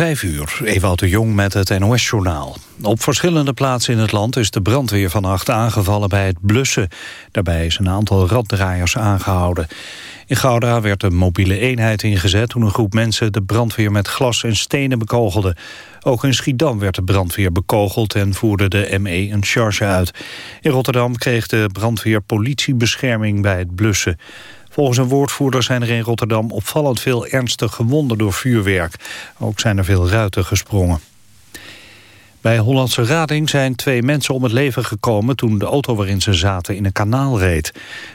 Vijf uur, Ewout de Jong met het NOS-journaal. Op verschillende plaatsen in het land is de brandweer vannacht aangevallen bij het blussen. Daarbij is een aantal raddraaiers aangehouden. In Gouda werd een mobiele eenheid ingezet toen een groep mensen de brandweer met glas en stenen bekogelde. Ook in Schiedam werd de brandweer bekogeld en voerde de ME een charge uit. In Rotterdam kreeg de brandweer politiebescherming bij het blussen. Volgens een woordvoerder zijn er in Rotterdam opvallend veel ernstig gewonden door vuurwerk. Ook zijn er veel ruiten gesprongen. Bij Hollandse Rading zijn twee mensen om het leven gekomen... toen de auto waarin ze zaten in een kanaal reed.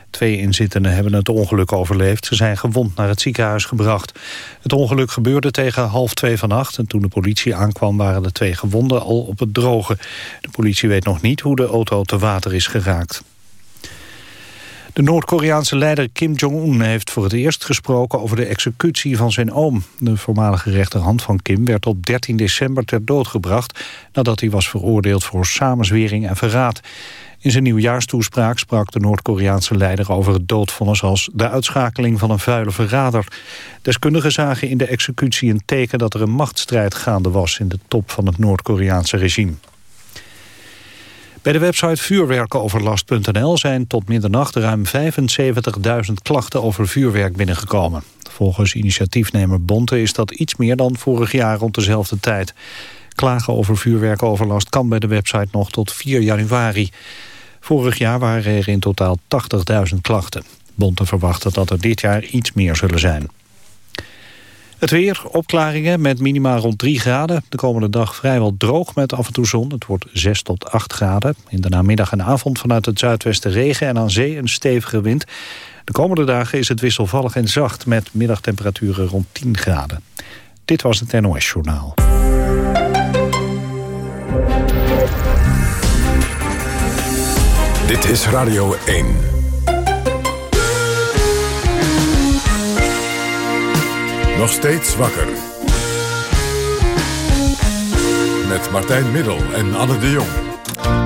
Twee inzittenden hebben het ongeluk overleefd. Ze zijn gewond naar het ziekenhuis gebracht. Het ongeluk gebeurde tegen half twee vannacht... en toen de politie aankwam waren de twee gewonden al op het droge. De politie weet nog niet hoe de auto te water is geraakt. De Noord-Koreaanse leider Kim Jong-un heeft voor het eerst gesproken over de executie van zijn oom. De voormalige rechterhand van Kim werd op 13 december ter dood gebracht... nadat hij was veroordeeld voor samenzwering en verraad. In zijn nieuwjaarstoespraak sprak de Noord-Koreaanse leider over het doodvonnis als de uitschakeling van een vuile verrader. Deskundigen zagen in de executie een teken dat er een machtsstrijd gaande was in de top van het Noord-Koreaanse regime. Bij de website vuurwerkoverlast.nl zijn tot middernacht ruim 75.000 klachten over vuurwerk binnengekomen. Volgens initiatiefnemer Bonte is dat iets meer dan vorig jaar rond dezelfde tijd. Klagen over vuurwerkoverlast kan bij de website nog tot 4 januari. Vorig jaar waren er in totaal 80.000 klachten. Bonte verwacht dat er dit jaar iets meer zullen zijn. Het weer, opklaringen met minima rond 3 graden. De komende dag vrijwel droog met af en toe zon. Het wordt 6 tot 8 graden. In de namiddag en avond vanuit het zuidwesten regen en aan zee een stevige wind. De komende dagen is het wisselvallig en zacht met middagtemperaturen rond 10 graden. Dit was het NOS Journaal. Dit is Radio 1. Nog steeds wakker. Met Martijn Middel en Anne de Jong.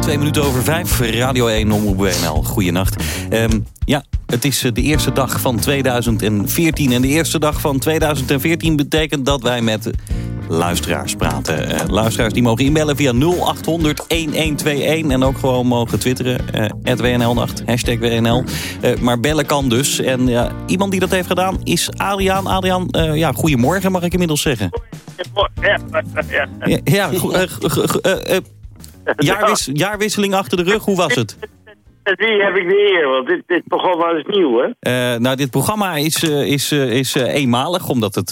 Twee minuten over vijf, Radio 1 om WNL. Goeienacht. Um, ja, het is eh, de eerste dag van 2014. En de eerste dag van 2014 betekent dat wij met luisteraars praten. Uh, luisteraars die mogen inbellen via 0800 1121 en ook gewoon mogen twitteren. Uh, WNL-nacht, hashtag WNL. Uh, maar bellen kan dus. En iemand die dat heeft gedaan is Adriaan. Adriaan, ja, goedemorgen mag ik inmiddels zeggen. Ja, ja, ja jaarwis, jaarwisseling achter de rug, hoe was het? Die heb ik de eer, want dit, dit programma is nieuw, hè? Uh, nou, dit programma is, uh, is, uh, is eenmalig, omdat het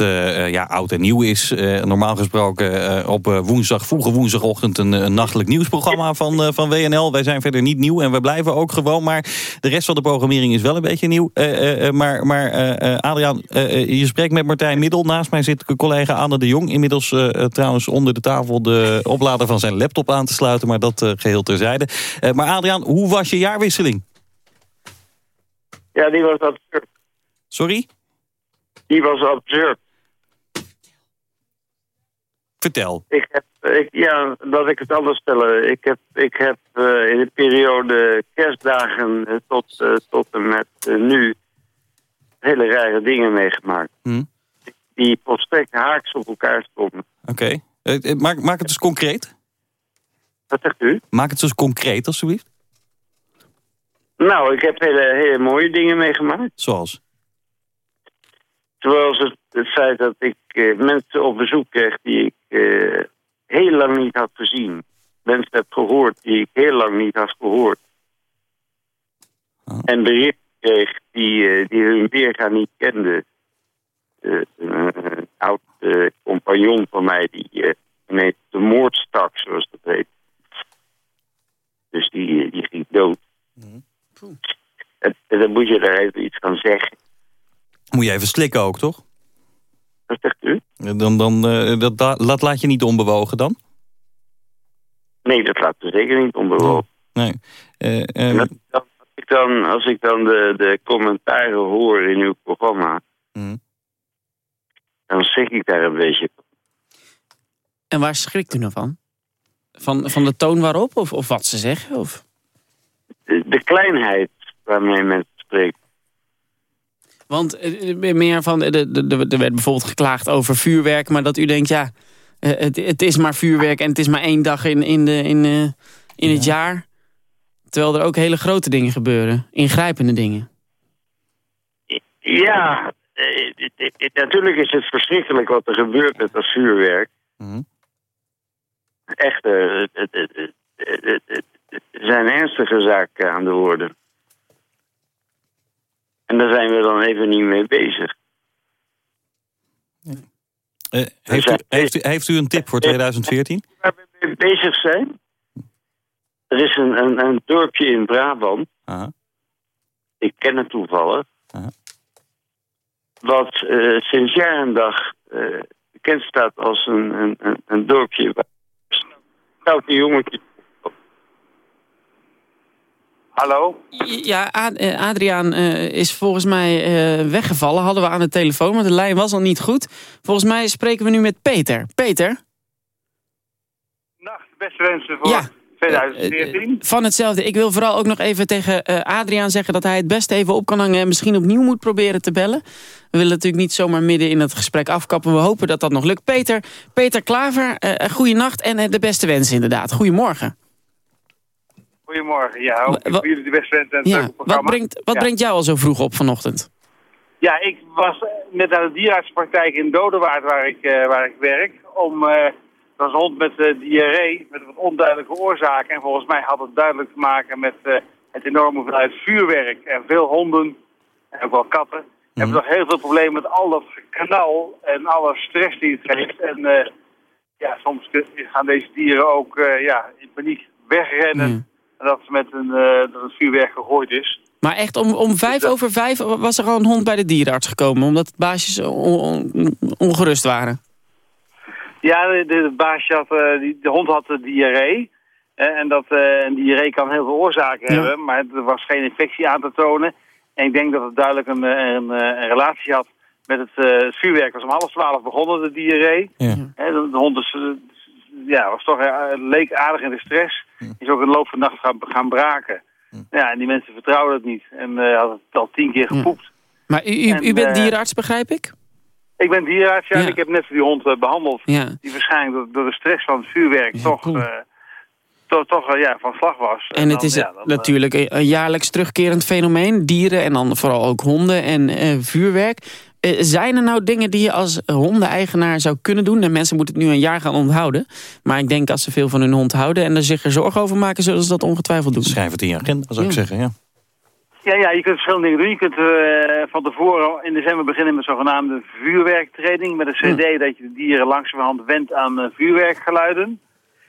ja, oud en nieuw is. normaal gesproken op woensdag, vroege woensdagochtend een, een, nachtelijk nieuwsprogramma van, van WNL. Wij zijn verder niet nieuw en we blijven ook gewoon. Maar de rest van de programmering is wel een beetje nieuw. maar maar Adriaan, je spreekt met Martijn Middel. Naast mij zit collega Anne de Jong. Inmiddels trouwens onder de tafel de oplader van zijn laptop aan te sluiten. Maar dat geheel terzijde. maar Adriaan, hoe was je jaar ja, die was absurd. Sorry? Die was absurd. Vertel. Ik heb, ik, ja, dat ik het anders stellen. Ik heb, ik heb uh, in de periode kerstdagen uh, tot, uh, tot en met nu hele rare dingen meegemaakt. Hm? Die volstrekt haaks op elkaar stonden. Oké. Okay. maak, maak het eens concreet. Wat zegt u? Maak het eens concreet, alsjeblieft. Nou, ik heb hele, hele mooie dingen meegemaakt. Zoals? Zoals het, het feit dat ik uh, mensen op bezoek kreeg die ik uh, heel lang niet had gezien. Mensen heb gehoord die ik heel lang niet had gehoord. Oh. En bericht kreeg die, uh, die hun weerga niet kenden. een oud compagnon van mij die uh, de moord stak, zoals dat heet. Dus die, die ging dood. Mm en, dan moet je daar even iets van zeggen. Moet je even slikken ook, toch? Wat zegt u? Dan, dan, uh, dat, dat laat je niet onbewogen dan? Nee, dat laat je zeker niet onbewogen. Nee. Uh, um... als, ik dan, als ik dan de, de commentaren hoor in uw programma... Mm. dan schrik ik daar een beetje van. En waar schrikt u nou van? Van, van de toon waarop? Of, of wat ze zeggen? Of? De kleinheid waarmee mensen spreken. Want eh, meer van, er werd bijvoorbeeld geklaagd over vuurwerk, maar dat u denkt, ja, eh, het, het is maar vuurwerk en het is maar één dag in, in, de, in, eh, in het jaar. Terwijl er ook hele grote dingen gebeuren. Ingrijpende dingen. Ja, eh, het- het- het- natuurlijk is het verschrikkelijk wat er gebeurt met dat vuurwerk. Mhm. Echt, eh, het, het, zijn ernstige zaken aan de orde. En daar zijn we dan even niet mee bezig. Eh, heeft, u, heeft, u, heeft u een tip voor 2014? Waar we mee bezig zijn? Er is een, een, een dorpje in Brabant, ik ken het toevallig, wat eh, sinds jaar en dag eh, bekend staat als een, een, een, een dorpje waar stoute jongetjes. Hallo? Ja, eh, Adriaan eh, is volgens mij eh, weggevallen. Hadden we aan de telefoon, maar de lijn was al niet goed. Volgens mij spreken we nu met Peter. Peter? Nacht, beste wensen voor Ja. 2014. Eh, eh, van hetzelfde. Ik wil vooral ook nog even tegen Adriaan zeggen... dat hij het best even op kan hangen en misschien opnieuw moet proberen te bellen. We willen natuurlijk niet zomaar midden in het gesprek afkappen. We hopen dat dat nog lukt. Peter, Peter Klaver, uh, goeienacht en de beste wensen inderdaad. Goedemorgen. Goedemorgen, ja. Voor jullie de beste wensen en Ja, wat brengt, wat Ja. brengt jou al zo vroeg op vanochtend? Ja, ik was net aan de dierartspraktijk in Dodewaard waar ik, eh, waar ik werk. Om, eh dat was een hond met eh, diarree, met wat onduidelijke oorzaken. En volgens mij had het duidelijk te maken met het enorme hoeveelheid vuurwerk. En veel honden, en ook wel katten, hebben nog heel veel problemen met al dat knal en alle stress die het geeft. En ja, soms gaan deze dieren ook ja, in paniek wegrennen. Ja. Dat, ze met een, eh, dat het vuurwerk gegooid is. Maar echt om, om vijf over vijf was er al een hond bij de dierenarts gekomen... omdat baasjes on- on- ongerust waren. Ja, de, de baasje had, eh, die, de hond had de diarree. Eh, en dat eh, en diarree kan heel veel oorzaken Ja. hebben, maar er was geen infectie aan te tonen. En ik denk dat het duidelijk een, eh, een, eh, een relatie had met het, eh, het vuurwerk. Het was om half twaalf begonnen, de diarree. Ja. Hè, de, de hond is, eh, ja, was toch, eh, leek aardig in de stress. Is ook in de loop van de nacht gaan, gaan braken. Ja, en die mensen vertrouwden het niet. En eh hadden het al tien keer gepoept. Maar u, u, En, u bent eh, dierenarts, begrijp ik? Ik ben dierenarts, ja, en ik heb net die hond eh, behandeld. Ja. Die waarschijnlijk door, door de stress van het vuurwerk Ja, toch, cool. eh, toch, toch ja, van slag was. En het dan, is ja, dan, natuurlijk een, een jaarlijks terugkerend fenomeen. Dieren en dan vooral ook honden en eh, vuurwerk. Eh, zijn er nou dingen die je als hondeneigenaar zou kunnen doen? En mensen moeten het nu een jaar gaan onthouden. Maar ik denk als ze veel van hun hond houden... en er zich er zorgen over maken, zullen ze dat ongetwijfeld doen. Schrijf het in je agenda, zou ik Ja. zeggen. Ja. Ja, ja, je kunt verschillende dingen doen. Je kunt eh, van tevoren in december beginnen met zogenaamde vuurwerktraining. Met een cd dat je de dieren langzamerhand wendt aan eh, vuurwerkgeluiden.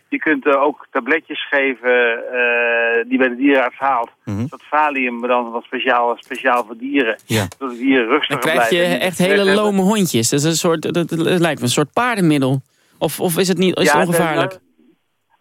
Je kunt eh, ook tabletjes geven eh, die bij de dierenarts haalt. Mhm. Dat valium, maar dan wat speciaal, speciaal voor dieren. Ja. Zodat de dieren Dan rustiger krijg je blijven. en niet echt stress hele hebben. lome hondjes. Dat, is een soort, dat, dat lijkt me een soort paardenmiddel. Of, of is het, niet, is het ongevaarlijk? Nou,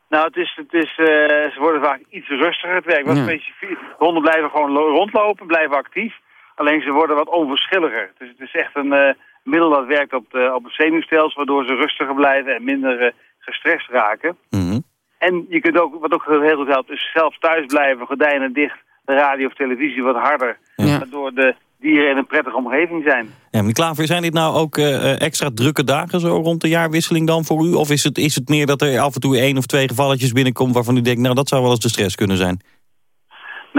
nou, het is, het is, eh, ze worden vaak iets rustiger. Het werkt wat Ja. specifiek. De honden blijven gewoon lo- rondlopen, blijven actief. Alleen ze worden wat onverschilliger. Dus het is echt een eh, middel dat werkt op, de, op het zenuwstelsel... waardoor ze rustiger blijven en minder eh, gestrest raken. Mhm. En je kunt ook, wat ook heel goed helpt, is zelf thuis blijven, gordijnen dicht... de radio of televisie wat harder. Ja. Waardoor de dieren in een prettige omgeving zijn. Ja, meneer Klaver, zijn dit nou ook eh, eh, extra drukke dagen zo rond de jaarwisseling dan voor u? Of is het, is het meer dat er af en toe één of twee gevalletjes binnenkomt... waarvan u denkt, nou dat zou wel eens de stress kunnen zijn?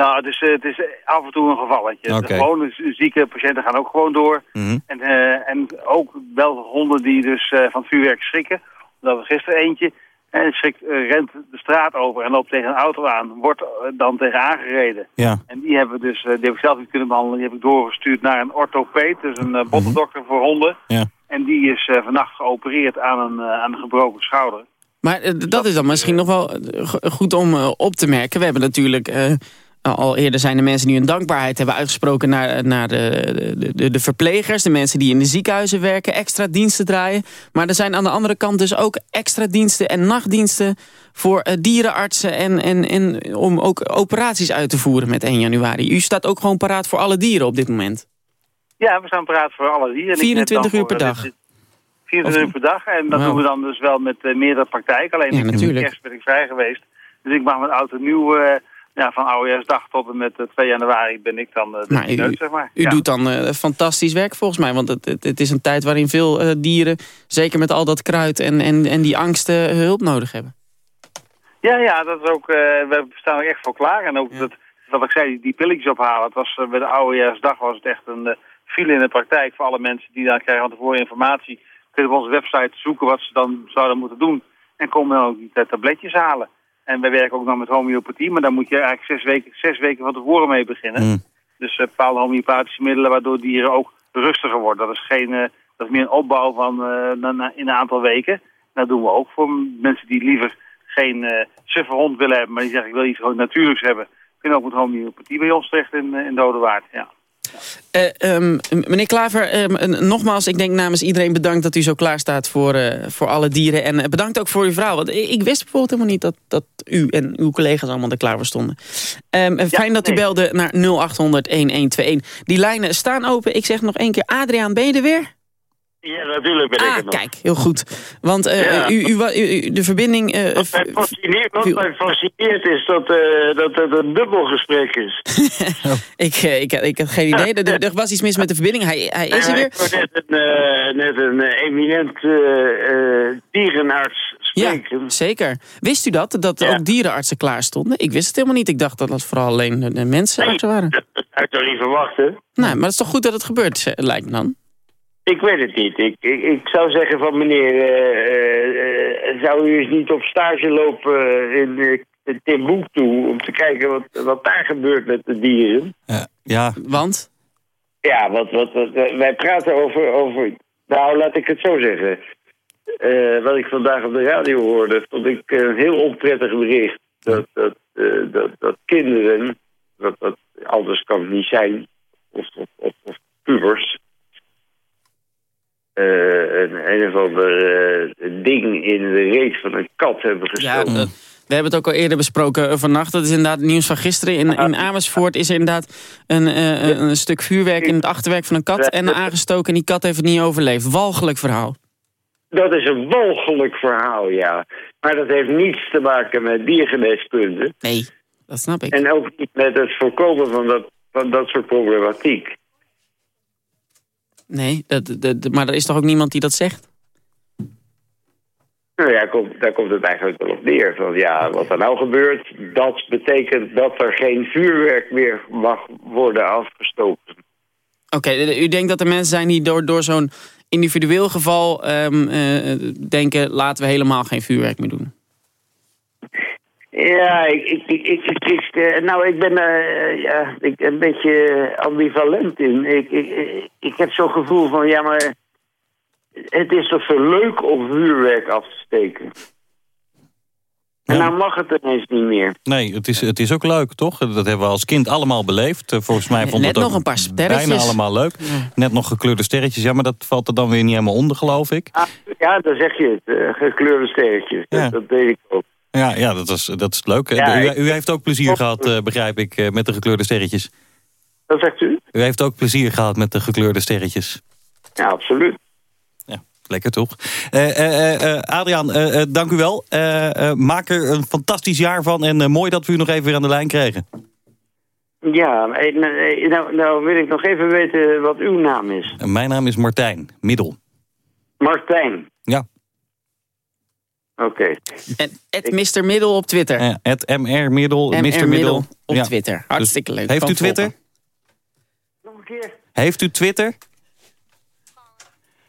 Nou, het is, eh, het is af en toe een gevalletje. De gewone zieke patiënten gaan ook gewoon door. Mhm. En, en ook wel honden die dus eh, van het vuurwerk schrikken. Dat was gisteren eentje. En schrikt, eh, rent de straat over en loopt tegen een auto aan. Wordt eh, dan tegen aangereden. Ja, En die hebben dus, eh, die heb ik zelf niet kunnen behandelen. Die heb ik doorgestuurd naar een orthopeet. Dus een uh, bottendokter voor honden. ja. En die is eh, vannacht geopereerd aan een, aan een gebroken schouder. Maar dat is dan misschien nog wel go- goed om op te merken. We hebben natuurlijk... al eerder zijn de mensen die hun dankbaarheid hebben uitgesproken... naar, naar de, de, de, de verplegers, de mensen die in de ziekenhuizen werken... extra diensten draaien. Maar er zijn aan de andere kant dus ook extra diensten en nachtdiensten... voor eh, dierenartsen en, en, en om ook operaties uit te voeren met 1 januari. U staat ook gewoon paraat voor alle dieren op dit moment. Ja, we staan paraat voor alle dieren. Ik net 24 dan uur per eh, dag. dit- 24 uur per dag. En dat doen we dan dus wel met eh, meerdere praktijken. Alleen Ja, ik- natuurlijk. kerst ben ik vrij geweest. Dus ik mag oud en nieuw ja, van oudejaarsdag tot en met 2 januari ben ik dan de Maar u, pineut, zeg maar. u Ja. doet dan eh, fantastisch werk volgens mij. Want het, het, het is een tijd waarin veel eh, dieren, zeker met al dat kruid en, en, en die angsten, hulp nodig hebben. Ja, ja, dat is ook, eh, we staan er echt voor klaar. En ook dat, wat ik zei, die, pilletjes ophalen. Het was, eh, bij de oudejaarsdag was het echt een eh, file in de praktijk voor alle mensen die daar krijgen van tevoren informatie. Kunnen op onze website zoeken wat ze dan zouden moeten doen. En komen dan ook die eh, tabletjes halen. En wij werken ook nog met homeopathie, maar daar moet je eigenlijk zes weken, zes weken van tevoren mee beginnen. Mm. Dus eh, bepaalde homeopathische middelen waardoor dieren ook rustiger worden. Dat is, geen, eh, dat is meer een opbouw van eh, in een aantal weken. Dat doen we ook voor mensen die liever geen suffe hond willen hebben, maar die zeggen ik wil iets gewoon natuurlijks hebben. Kunnen ook met homeopathie bij ons terecht in, in Dodewaard. Ja. Eh, ehm, meneer Klaver, ehm, nogmaals, ik denk namens iedereen bedankt dat u zo klaar staat voor, eh, voor alle dieren. En eh, bedankt ook voor uw verhaal. Want ik, wist bijvoorbeeld helemaal niet dat, dat u en uw collega's allemaal er klaar voor stonden. Ehm, en fijn dat u belde naar 0800-1121. Die lijnen staan open. Ik zeg nog één keer, Adriaan, ben je er weer? Ja, natuurlijk ben ik Ah, het nog. kijk, heel goed. Want eh, Ja. u, u, de verbinding... eh, Wat mij fascineert, wat mij fascineert is dat, eh, dat het een dubbelgesprek is. ik, ik, ik had geen idee. Er, er was iets mis met de verbinding. Hij, hij is er Ja, weer. Ik net een, net een eminent dierenarts Ja, spreken. zeker. Wist u dat? Dat Ja. ook dierenartsen klaar stonden? Ik wist het helemaal niet. Ik dacht dat dat vooral alleen de- mensenartsen waren. Dat had ik toch niet verwachten? Nou, maar het is toch goed dat het gebeurt, lijkt me dan. Ik weet het niet. Ik, ik, ik zou zeggen van meneer, eh, eh, eh, zou u eens niet op stage lopen in uh, Timbuktu om te kijken wat, wat daar gebeurt met de dieren? Ja, ja, Want? Ja, wat, wat, wat, wij praten over, over... Nou, laat ik het zo zeggen. Eh, wat ik vandaag op de radio hoorde, vond ik een heel onprettig bericht. Dat, dat, eh, dat, dat kinderen, dat, dat, anders kan het niet zijn, of, of, of, of pubers... eh, een, een of ander eh, ding in de reet van een kat hebben Ja, gestoken. eh, we hebben het ook al eerder besproken eh, vannacht. Dat is inderdaad het nieuws van gisteren. In, in Amersfoort is er inderdaad een, een, een stuk vuurwerk in het achterwerk van een kat en aangestoken. En die kat heeft het niet overleefd. Walgelijk verhaal. Dat is een walgelijk verhaal, ja. Maar dat heeft niets te maken met diergeneeskunde. Nee, dat snap ik. En ook niet met het voorkomen van dat, van dat soort problematiek. Nee, dat, dat, maar er is toch ook niemand die dat zegt? Nou ja, komt, daar komt het eigenlijk wel op neer. Van ja, wat er nou gebeurt, dat betekent dat er geen vuurwerk meer mag worden afgestoken. Oké, u denkt dat er mensen zijn die door, door zo'n individueel geval ehm, eh, denken... laten we helemaal geen vuurwerk meer doen. Ja, ik, ik, ik, ik, ik- ik, eh, nou, ik ben er ja, ik, een beetje ambivalent in. Ik, ik, ik, heb zo'n gevoel van, ja, maar het is toch zo leuk om vuurwerk af te steken. En Ja. nou mag het ineens niet meer. nee, het is, het is ook leuk, toch? Dat hebben we als kind allemaal beleefd. Eh, Volgens mij vond Net het ook nog een paar sterretjes. bijna allemaal leuk. Net nog gekleurde sterretjes. Ja, maar dat valt er dan weer niet helemaal onder, geloof ik. Ah, ja, dan zeg je het. eh, gekleurde sterretjes. Ja. Dat, dat deed ik ook. Ja, ja dat, is, dat is leuk. Ja, u, u heeft ook plezier gehad, eh, begrijp ik, eh, met de gekleurde sterretjes. Wat zegt u? U heeft ook plezier gehad met de gekleurde sterretjes. Ja, absoluut. Ja, lekker toch? Eh, Adriaan, dank u wel. Maak er een fantastisch jaar van. En mooi dat we u nog even weer aan de lijn kregen. Ja, eh, nou, nou wil ik nog even weten wat uw naam is. Mijn naam is Martijn, Middel. Martijn. Ja, Oké. En het Mr. Middel op Twitter. het MR Middel, MR Mr. Middel. Middel op Ja. Twitter. Hartstikke leuk. Heeft u Twitter? volgen. Nog een keer. Heeft u Twitter?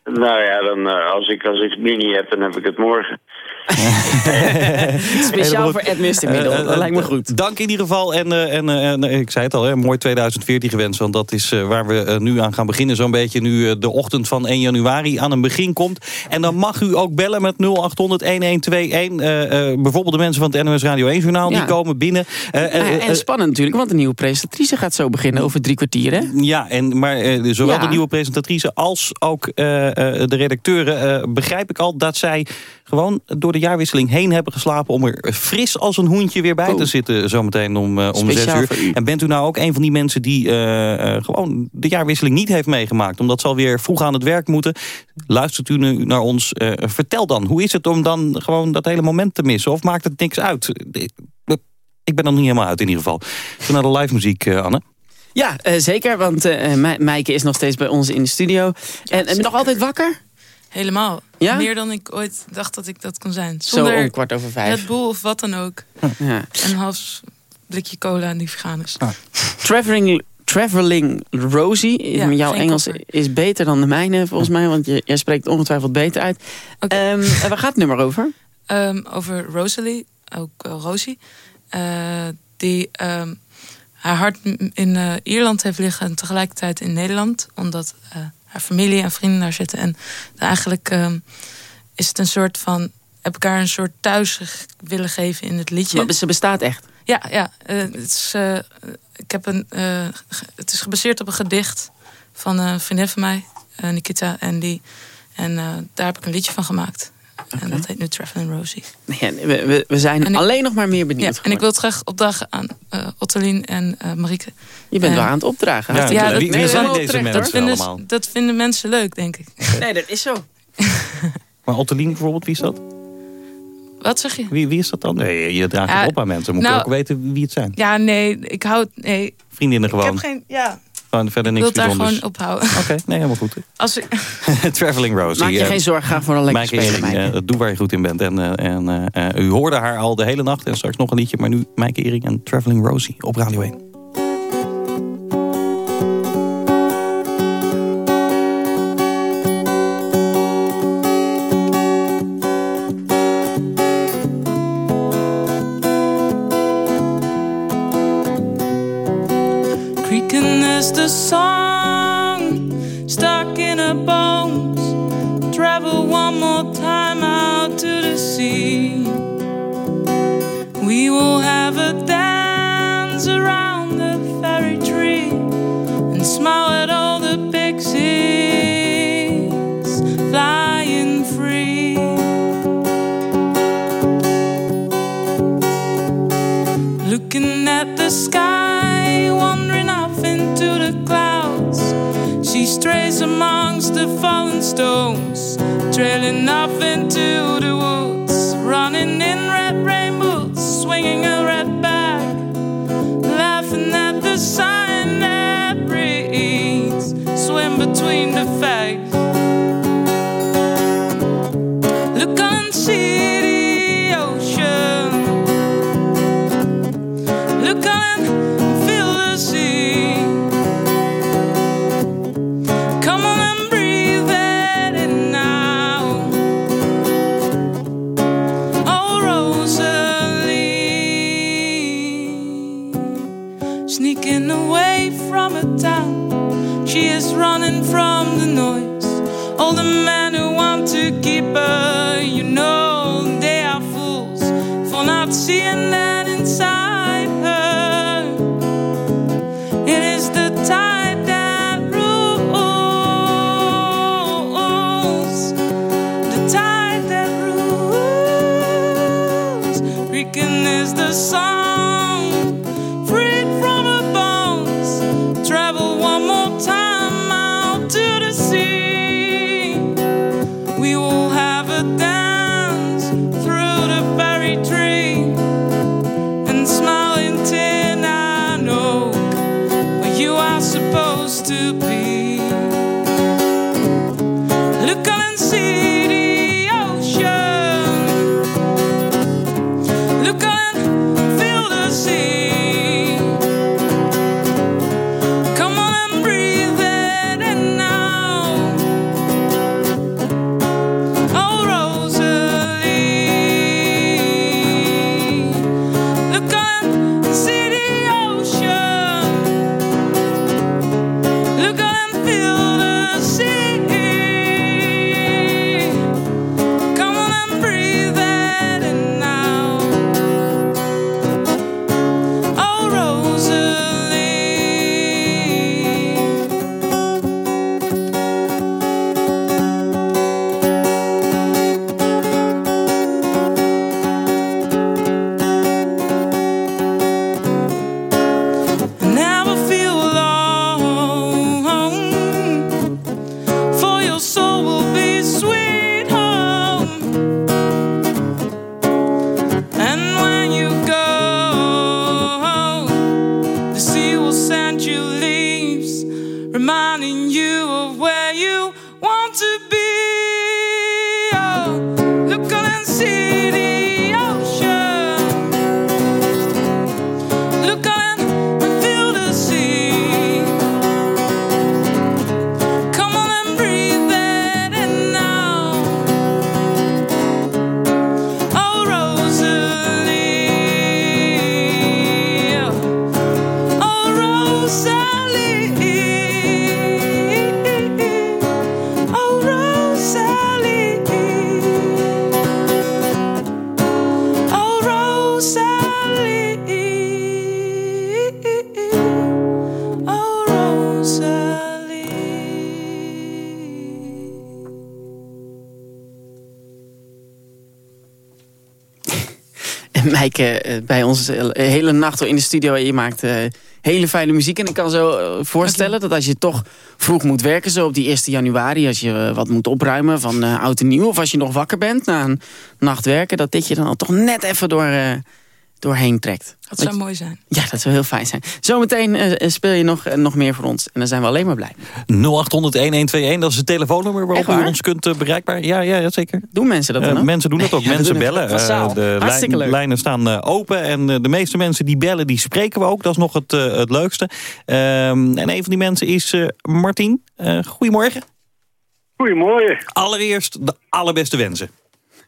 Nou ja, dan, eh, als, ik, als ik het nu niet heb, dan heb ik het morgen. Speciaal voor. Ed. Middel. Eh, eh, dat lijkt me eh, goed. Dank in ieder geval. En, en, en, ik zei het al, hè, mooi 2014 gewenst. Want dat is waar we nu aan gaan beginnen. Zo'n beetje nu de ochtend van 1 januari aan een begin komt. En dan mag u ook bellen met 0800 1121. Eh, eh, bijvoorbeeld de mensen van het NOS Radio 1 journaal. Ja. Die komen binnen. Eh, en spannend natuurlijk, want de nieuwe presentatrice gaat zo beginnen over drie kwartier. Hè? Ja, en, maar zowel Ja. de nieuwe presentatrice als ook de redacteuren... begrijp ik al dat zij gewoon door de jaarwisseling heen hebben geslapen... om er fris als een hoentje weer bij te zitten zometeen om, eh, om zes uur. En bent u nou ook een van die mensen die eh, eh, gewoon de jaarwisseling niet heeft meegemaakt... omdat ze alweer vroeg aan het werk moeten? Luistert u nu naar ons? eh, vertel dan, hoe is het om dan gewoon dat hele moment te missen? Of maakt het niks uit? ik ben er nog niet helemaal uit in ieder geval. Toen naar de live muziek, Anne. Ja, zeker, want uh, Meike is nog steeds bij ons in de studio. En, en nog altijd wakker? Helemaal. Ja? Meer dan ik ooit dacht dat ik dat kon zijn. Zonder Zo om kwart over vijf. Het boel of wat dan ook. Ja. En een half blikje cola en die vegan is. Ah. Traveling, traveling Rosie. Ja, jouw Engels is beter dan de mijne volgens mij. Want je, jij spreekt ongetwijfeld beter uit. Okay. Um, waar gaat het nummer over? Um, over Rosalie, ook uh, Rosie. Uh, die um, haar hart in uh, Ierland heeft liggen en tegelijkertijd in Nederland. Omdat haar familie en vrienden daar zitten. En eigenlijk um, is het een soort van... heb ik haar een soort thuis willen geven in het liedje. Maar ze bestaat echt? Ja, ja. Uh, het, is, uh, ik heb een, uh, het is gebaseerd op een gedicht van een vriendin van mij, Nikita. En, die, en daar heb ik een liedje van gemaakt. Okay. En dat heet nu Traveling Rosie. Ja, we, we zijn ik, alleen nog maar meer benieuwd. Ja, en ik wil het graag opdragen aan uh, Ottelien en uh, Marieke. Je bent wel aan het opdragen. Ja, ja dat, wie, wie zijn deze mensen vinden, allemaal? Dat vinden mensen leuk, denk ik. Nee, dat is zo. maar Ottelien bijvoorbeeld, wie is dat? Wat zeg je? Wie, wie is dat dan? Nee, je draagt het op aan mensen. Moet nou, je ook weten wie het zijn. Ja, nee, ik hou... Nee. Vriendinnen gewoon. Ik heb geen... Ja, gewoon verder niks ik wil bijzonders. daar gewoon ophouden. Oké, okay, nee, helemaal goed. Als ik... Traveling Rosie. Maak je geen zorgen, ga voor een lekker spelen. Ering, uh, doe waar je goed in bent. En, uh, en uh, u hoorde haar al de hele nacht en straks nog een liedje. Maar nu Mijke Ering en Traveling Rosie op Radio 1. Stones, trailing off into the woods, running in red rain boots, swinging a red bag, laughing at the sign that reads, swim between the fags. Eh, bij ons eh, hele nacht in de studio. en Je maakt eh, hele fijne muziek. En ik kan zo voorstellen dat als je toch vroeg moet werken... zo op die 1 januari, als je wat moet opruimen van oud en nieuw... of als je nog wakker bent na een nacht werken... dat dit je dan al toch net even door, doorheen trekt. Dat zou mooi zijn. Ja, dat zou heel fijn zijn. Zometeen eh, speel je nog, eh, nog meer voor ons. En dan zijn we alleen maar blij. 0800-1121, dat is het telefoonnummer waarop u ons kunt eh, bereikbaar. Ja, ja, ja, zeker. Doen mensen dat Eh, dan ook? mensen doen dat ook. Ja, mensen bellen. Eh, de Hartstikke lijn- leuk. lijnen staan eh, open. En eh, de meeste mensen die bellen, die spreken we ook. Dat is nog het, eh, het leukste. Ehm, en een van die mensen is eh Martien. Eh, goedemorgen. Goedemorgen. Allereerst de allerbeste wensen.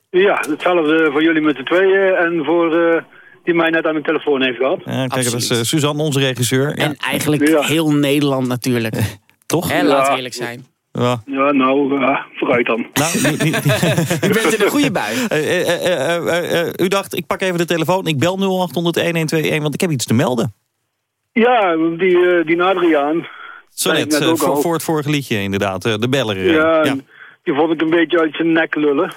Ja, hetzelfde voor jullie met de tweeën en voor eh, die mij net aan de telefoon heeft gehad. Eh, kijk, dat is eh, Suzanne, onze regisseur. Ja, En eigenlijk Ja. heel Nederland natuurlijk. toch? Hè, laten we eerlijk zijn. Ja. Ja, nou, ja, vooruit dan. Nou, U bent in een goede bui. Eh, eh, eh, eh, eh, eh, u dacht, ik pak even de telefoon. Ik bel 0800-1121, want ik heb iets te melden. Ja, die, eh, die Adriaan. Zo net, eh, voor, voor het vorige liedje inderdaad. eh, de beller. eh, Ja, ja. die vond ik een beetje uit zijn nek lullen.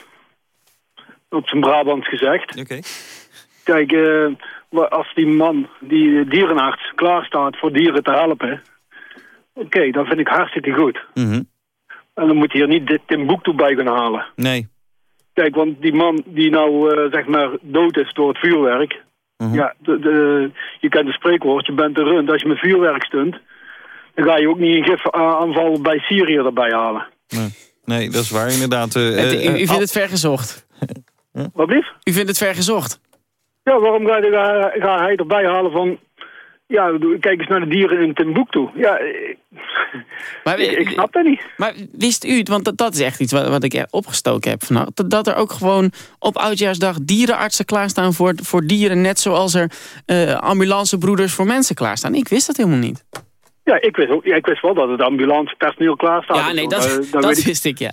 Op zijn Brabants gezegd. Oké. Kijk, eh, als die man, die dierenarts, klaarstaat voor dieren te helpen... Oké, dat vind ik hartstikke goed. Mhm. En dan moet hij er niet dit Timbuktu bij gaan halen. Nee. Kijk, want die man die nou, eh, zeg maar, dood is door het vuurwerk... Mhm. Ja, de, de, je kent het spreekwoord, je bent een rund. Als je met vuurwerk stunt, dan ga je ook niet een gifaanval bij Syrië erbij halen. Nee. nee, dat is waar inderdaad. eh, Het- u, u vindt het ver gezocht. Wat blieft? U vindt het ver gezocht. Ja, waarom ga, ga, ga hij erbij halen van... Ja, kijk eens naar de dieren in Timbuktu. Ja, ik, Maar, ik, ik snap dat niet. maar wist u, want dat, dat is echt iets wat, wat ik opgestoken heb vannacht... Dat, dat er ook gewoon op Oudjaarsdag dierenartsen klaarstaan voor, voor dieren... net zoals er eh, ambulancebroeders voor mensen klaarstaan. Ik wist dat helemaal niet. Ja, ik wist, ook, ja, ik wist wel dat het ambulancepersoneel klaar staat. Ja, nee, dat, Eh, dat weet ik, wist ik, ja.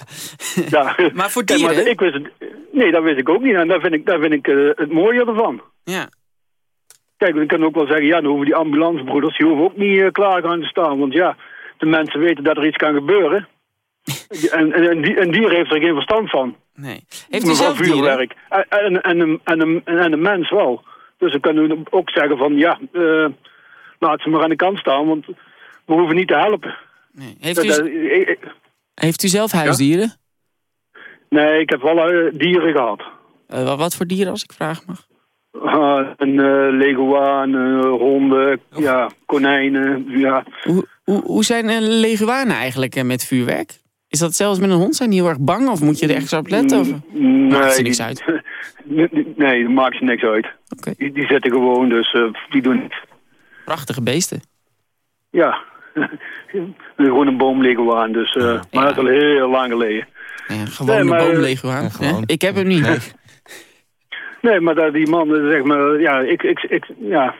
ja. Maar voor dieren? ik wist het, nee, dat wist ik ook niet. En daar vind ik, daar vind ik eh, het mooie ervan. Ja. Kijk, we kunnen ook wel zeggen, ja, dan hoeven die ambulancebroeders, die hoeven ook niet eh, klaar gaan te staan. Want ja, de mensen weten dat er iets kan gebeuren. en, en, en, die, een dier heeft er geen verstand van. Nee. Heeft u zelf vuurwerk. En, en, en, een- en, een- en een mens wel. Dus dan kunnen we ook zeggen van, ja, laat ze maar aan de kant staan, want we hoeven niet te helpen. Nee. Heeft, u, dat- ik- heeft u zelf huisdieren? nee, ik heb wel eh, dieren gehad. Eh, wat- voor dieren, als ik vragen mag? Ah, een uh, leguaan, eh, honden, ja, konijnen, ja. Hoe, hoe, hoe zijn uh, leguanen eigenlijk eh, met vuurwerk? Is dat zelfs met een hond? Zijn die heel erg bang? Of moet je er ergens op letten? Of? Mm, Maakt ze die- niks uit? nee, dat maakt ze niks uit. Die, die zitten gewoon, dus eh, die doen niks. Prachtige beesten. Ja, gewoon een boomleguaan, dus, eh, maar dat is al heel lang geleden. Ja, gewoon Nee, maar, een boomleguaan. ja, gewoon. Ik heb hem niet. Nee, maar dat, die man, eh, zeg maar, ja, ik, ik, ik, ja,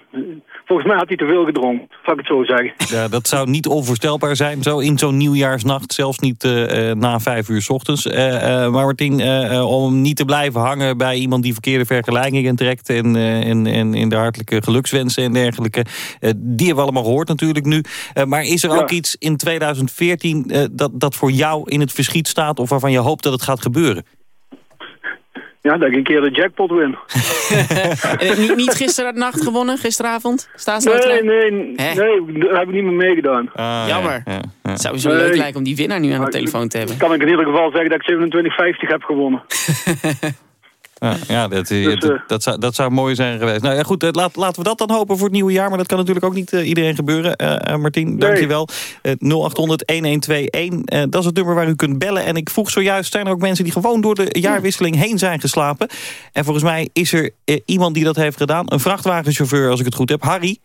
volgens mij had hij te veel gedronken, zal ik het zo zeggen. Ja, dat zou niet onvoorstelbaar zijn, zo in zo'n nieuwjaarsnacht. Zelfs niet eh, eh, na vijf uur 's ochtends. Eh, maar Martien, eh, om niet te blijven hangen bij iemand die verkeerde vergelijkingen trekt... en, en, en in de hartelijke gelukswensen en dergelijke. die hebben we allemaal gehoord natuurlijk nu. Maar is er Ja. ook iets in 2014 eh, dat, dat voor jou in het verschiet staat... of waarvan je hoopt dat het gaat gebeuren? Ja, dat ik een keer de jackpot win. Niet, niet gisteren nacht gewonnen, gisteravond? Nee, Staatsloterij? nee, Hè? nee, daar heb ik niet meer meegedaan. Ah, Jammer. Ja, ja, ja. Het zou zo Nee. leuk lijken om die winnaar nu aan de telefoon te hebben. Kan ik in ieder geval zeggen dat ik 27,50 heb gewonnen. Ja, ja dat, eh, Dus, dat, eh, dat zou, dat zou mooi zijn geweest. Nou ja, goed, laat, laten we dat dan hopen voor het nieuwe jaar. Maar dat kan natuurlijk ook niet eh, iedereen gebeuren. Martien, dankjewel. Eh 0800-1121, eh, dat is het nummer waar u kunt bellen. En ik vroeg zojuist, zijn er ook mensen die gewoon door de jaarwisseling heen zijn geslapen? En volgens mij is er iemand die dat heeft gedaan. Een vrachtwagenchauffeur, als ik het goed heb. Harry,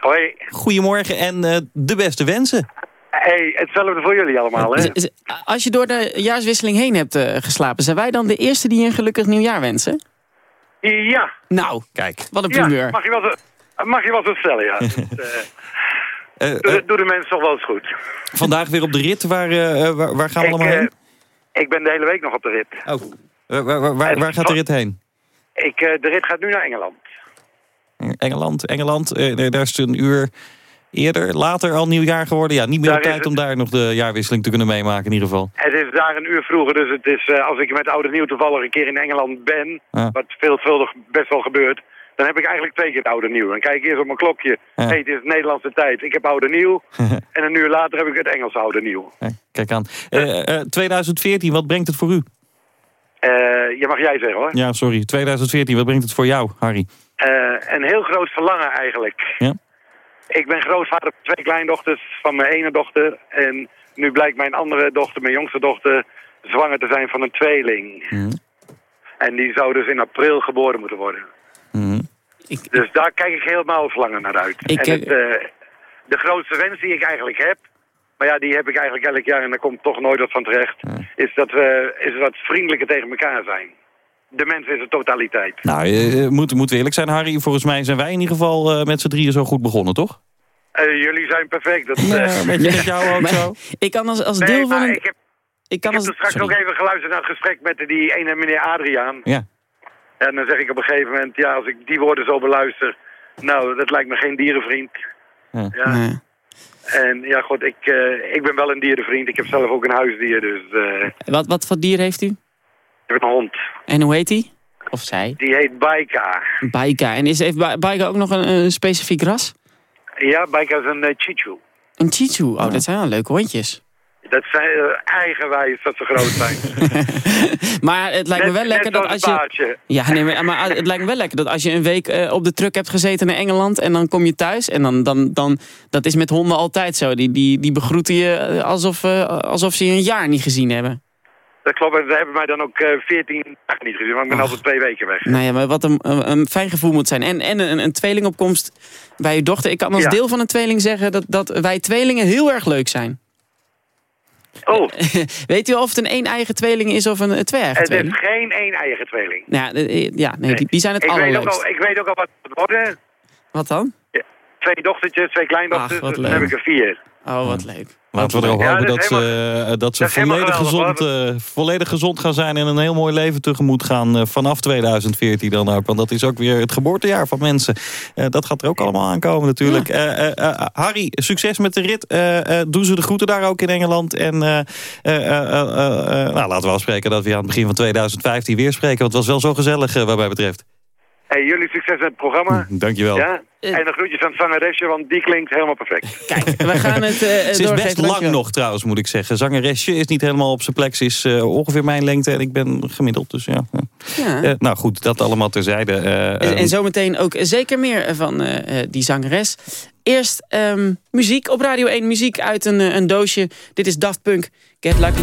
Hoi. goedemorgen en de beste wensen. Hey, hetzelfde voor jullie allemaal, hè? Als je door de jaarswisseling heen hebt eh, geslapen... zijn wij dan de eerste die je een gelukkig nieuwjaar wensen? Ja. Nou, Kijk. wat een Ja, primeur. mag je wel zo, mag je wel zo stellen, ja. Dus, eh, Eh, doe, de- doe de mensen toch wel eens goed. vandaag weer op de rit. Waar, waar, waar gaan we Ik, allemaal heen? ik ben de hele week nog op de rit. Oh. Waar, waar, waar, waar- waar gaat de rit heen? Ik, de rit gaat nu naar Engeland. Engeland, Engeland. eh, nee, daar is het een uur eerder, later al nieuwjaar geworden. Ja, niet meer Daar op is tijd om daar nog de jaarwisseling te kunnen meemaken in ieder geval. Het is daar een uur vroeger, dus het is, eh, als ik met Oude Nieuw toevallig een keer in Engeland ben, wat veelvuldig best wel gebeurt, dan heb ik eigenlijk twee keer het Oude Nieuw. Dan kijk ik eerst op mijn klokje, Ja. hey, het is Nederlandse tijd, ik heb Oude Nieuw. en een uur later heb ik het Engelse Oude Nieuw. Eh, Kijk aan. Eh, eh, 2014, wat brengt het voor u? Eh je mag jij zeggen hoor. Ja, sorry. 2014, wat brengt het voor jou, Harry? Eh, een heel groot verlangen eigenlijk. Ja? Ik ben grootvader van twee kleindochters van mijn ene dochter. En nu blijkt mijn andere dochter, mijn jongste dochter, zwanger te zijn van een tweeling. Mhm. En die zou dus in april geboren moeten worden. Mhm. Ik- Dus daar kijk ik helemaal verlangen naar uit. Ik, en het, eh, de grootste wens die ik eigenlijk heb, maar ja, die heb ik eigenlijk elk jaar en daar komt toch nooit wat van terecht, is dat we is wat vriendelijker tegen elkaar zijn. De mens is een totaliteit. Nou, eh, moeten moeten we eerlijk zijn, Harry. Volgens mij zijn wij in ieder geval eh, met z'n drieën zo goed begonnen, toch? Eh, jullie zijn perfect. Dat, eh, Ja, met, met jou ook Maar zo. ik kan als, als nee, deel van een... ik heb, Ik kan ik heb als, straks sorry. ook even geluisterd naar het gesprek met die ene meneer Adriaan. Ja. En dan zeg ik op een gegeven moment, ja, als ik die woorden zo beluister, nou, dat lijkt me geen dierenvriend. Ja. Ja. Nee. En ja, goed, ik, eh, ik ben wel een dierenvriend. Ik heb zelf ook een huisdier, dus eh, Wat, wat voor dier heeft u? Ik heb een hond. En hoe heet die? Of zij? Die heet Baika. Baika. En is, heeft Ba- Baika ook nog een, een specifiek ras? Ja, Baika is een uh, Chichu. Een Chichu. Oh, dat zijn wel leuke hondjes. Dat zijn eh, eigenwijs dat ze groot zijn. Maar het lijkt me wel lekker dat als je... Ja, nee, maar, maar het lijkt me wel lekker dat als je een week eh, op de truck hebt gezeten naar Engeland... en dan kom je thuis en dan... dan, dan dat is met honden altijd zo. Die, die, die begroeten je alsof, alsof ze je een jaar niet gezien hebben. Dat klopt, en ze hebben mij dan ook eh, 14 dagen niet gezien, want ik ben Och. altijd twee weken weg. Nou ja, maar wat een, een, fijn gevoel moet zijn. En, en een, een tweelingopkomst bij je dochter. Ik kan als Ja. deel van een tweeling zeggen dat, dat wij tweelingen heel erg leuk zijn. Oh, Weet u of het een één-eigen tweeling is of een, twee-eigen het is tweeling? geen één-eigen tweeling. Ja, eh, ja nee, die, die zijn het Ik weet, ook allerleukst. al, ik weet ook al wat het worden. Wat dan? Twee dochtertjes, twee kleindochters, Ach, wat dus dan heb ik er vier. Oh, wat leuk. Laten we erop hopen dat dat, ze, helemaal- eh, dat ze dat is helemaal volledig, gezond, eh, volledig gezond gaan zijn... en een heel mooi leven tegemoet gaan eh, vanaf 2014 dan ook. Want dat is ook weer het geboortejaar van mensen. Dat gaat er ook allemaal aankomen natuurlijk. Harry, succes met de rit. Doen ze de groeten daar ook in Engeland. En nou, laten we afspreken dat we aan het begin van 2015 weer spreken. Want het was wel zo gezellig wat mij betreft. Hey, jullie succes met het programma. Dankjewel. Ja? Eh. En de groetjes aan het zangeresje, want die klinkt helemaal perfect. Kijk, we gaan het eh Ze is best lang Dankjewel. nog trouwens, moet ik zeggen. Zangeresje is niet helemaal op zijn plek. Ze is eh, ongeveer mijn lengte en ik ben gemiddeld. Dus ja. Ja. Nou goed, dat allemaal terzijde. Eh, En, en zometeen ook zeker meer van eh, eh, die zangeres. Eerst ehm, muziek op Radio 1. Muziek uit een, een doosje. Dit is Daft Punk. Get Lucky.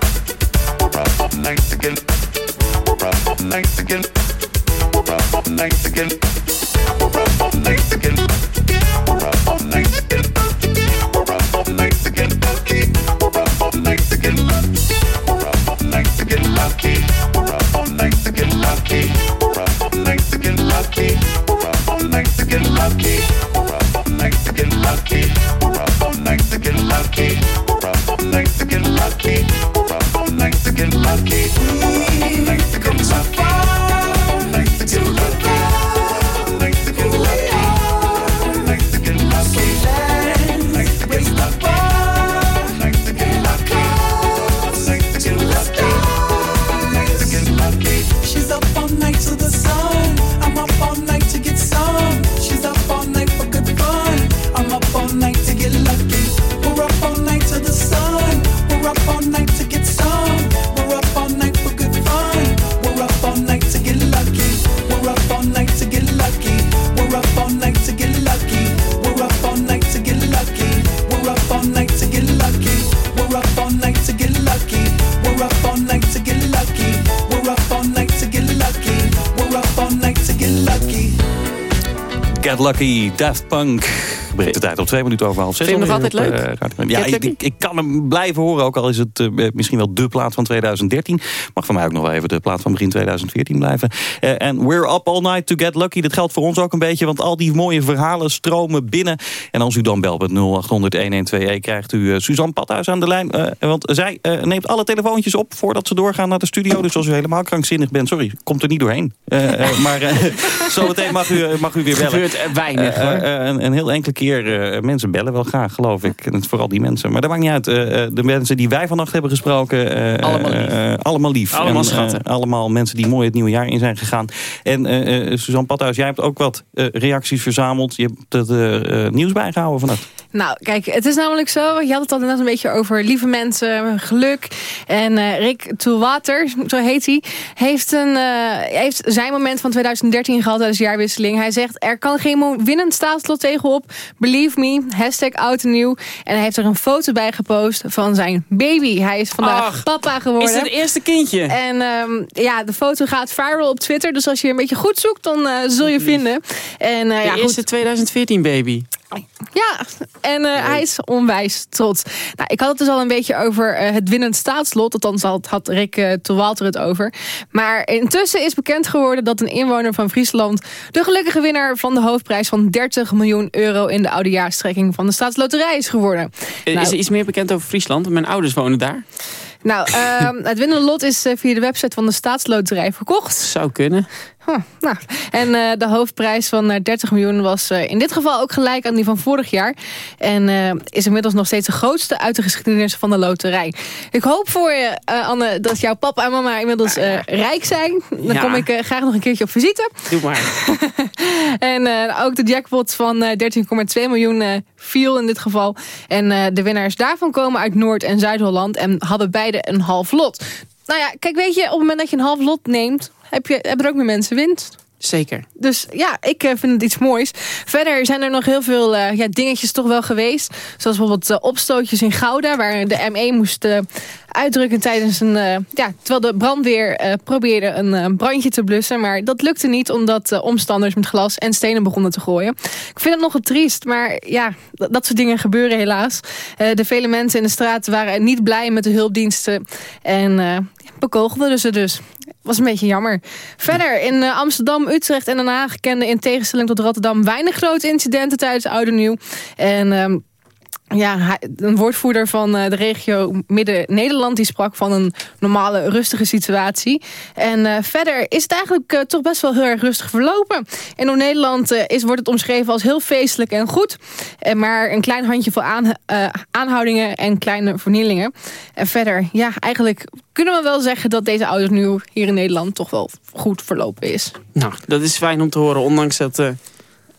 nights to the sun. Lucky, Daft Punk. Breekt de tijd op twee minuten over half zes. Vind je hem nog altijd op, eh, Ja, ik, ik, ik kan hem blijven horen, ook al is het eh, misschien wel de plaat van 2013. Mag van mij ook nog wel even de plaat van begin 2014 blijven. Eh, En We're Up All Night to Get Lucky. Dat geldt voor ons ook een beetje, want al die mooie verhalen stromen binnen. En als u dan belt met 0800-1121 krijgt u Suzanne Pathuis aan de lijn. Eh, want zij eh, neemt alle telefoontjes op voordat ze doorgaan naar de studio. Dus als u helemaal krankzinnig bent, sorry, komt er niet doorheen. Maar eh, zometeen mag u, mag u weer bellen. gebeurt er weinig, hoor. een, een heel enkele keer, eh, mensen bellen wel graag, geloof ik. En vooral die mensen. Maar dat maakt niet uit. Eh, eh, de mensen die wij vannacht hebben gesproken... Allemaal lief. allemaal lief. Allemaal En, schatten. allemaal mensen die mooi het nieuwe jaar in zijn gegaan. En Suzanne Pathuis, jij hebt ook wat reacties verzameld. Je hebt het nieuws bijgehouden vannacht. Nou, kijk, het is namelijk zo. Je had het al net een beetje over lieve mensen, geluk. En eh, Rick Toolwater, zo heet hij, heeft, een, eh, heeft zijn moment van 2013 gehad tijdens de jaarwisseling. Hij zegt, er kan geen winnend staatslot tegenop. Believe me, hashtag oud en nieuw. En hij heeft er een foto bij gepost van zijn baby. Hij is vandaag Ach, papa geworden. Is het eerste kindje? En ehm, ja, de foto gaat viral op Twitter. Dus als je een beetje goed zoekt, dan eh, zul je vinden. En, de ja, goed. eerste 2014 baby. Ja, en eh, hij is onwijs trots. Nou, ik had het dus al een beetje over eh, het winnend staatslot. Althans had, had Rick uh, Walter het over. Maar intussen is bekend geworden dat een inwoner van Friesland... de gelukkige winnaar van de hoofdprijs van 30 miljoen euro... in de oudejaarstrekking van de staatsloterij is geworden. Eh, Nou, Is er iets meer bekend over Friesland? Mijn ouders wonen daar. nou, ehm, het winnende lot is eh, via de website van de staatsloterij verkocht. Zou kunnen. Huh, nou. En eh, de hoofdprijs van eh, 30 miljoen was eh, in dit geval ook gelijk aan die van vorig jaar. En is inmiddels nog steeds de grootste uit de geschiedenis van de loterij. Ik hoop voor je, Anne, dat jouw papa en mama inmiddels rijk zijn. Dan Ja. kom ik graag nog een keertje op visite. Doe maar. En ook de jackpot van eh, 13,2 miljoen viel in dit geval. En de winnaars daarvan komen uit Noord- en Zuid-Holland... en hadden beide een half lot. Nou ja, kijk, weet je, op het moment dat je een half lot neemt... heb je, hebben er ook meer mensen winst. Zeker. Dus ja, ik eh, vind het iets moois. Verder zijn er nog heel veel eh, ja, dingetjes toch wel geweest. Zoals bijvoorbeeld uh, opstootjes in Gouda... waar de ME moest uitdrukken tijdens een... ja, terwijl de brandweer probeerde een brandje te blussen. Maar dat lukte niet omdat omstanders met glas en stenen begonnen te gooien. Ik vind het nogal triest, maar ja, dat soort dingen gebeuren helaas. de vele mensen in de straat waren niet blij met de hulpdiensten... en bekogelden ze dus was een beetje jammer. Verder, in Amsterdam, Utrecht en Den Haag... kenden in tegenstelling tot Rotterdam weinig grote incidenten tijdens Oude Nieuw. En... Um, ja, een woordvoerder van eh, de regio Midden-Nederland... die sprak van een normale, rustige situatie. En uh, verder is het eigenlijk uh, toch best wel heel erg rustig verlopen. In Noord-Nederland is, wordt het omschreven als heel feestelijk en goed. maar een klein handjevol aan, aanhoudingen en kleine vernielingen. En verder, ja, eigenlijk kunnen we wel zeggen... dat deze ouders nu hier in Nederland toch wel goed verlopen is. Nou, dat is fijn om te horen, ondanks dat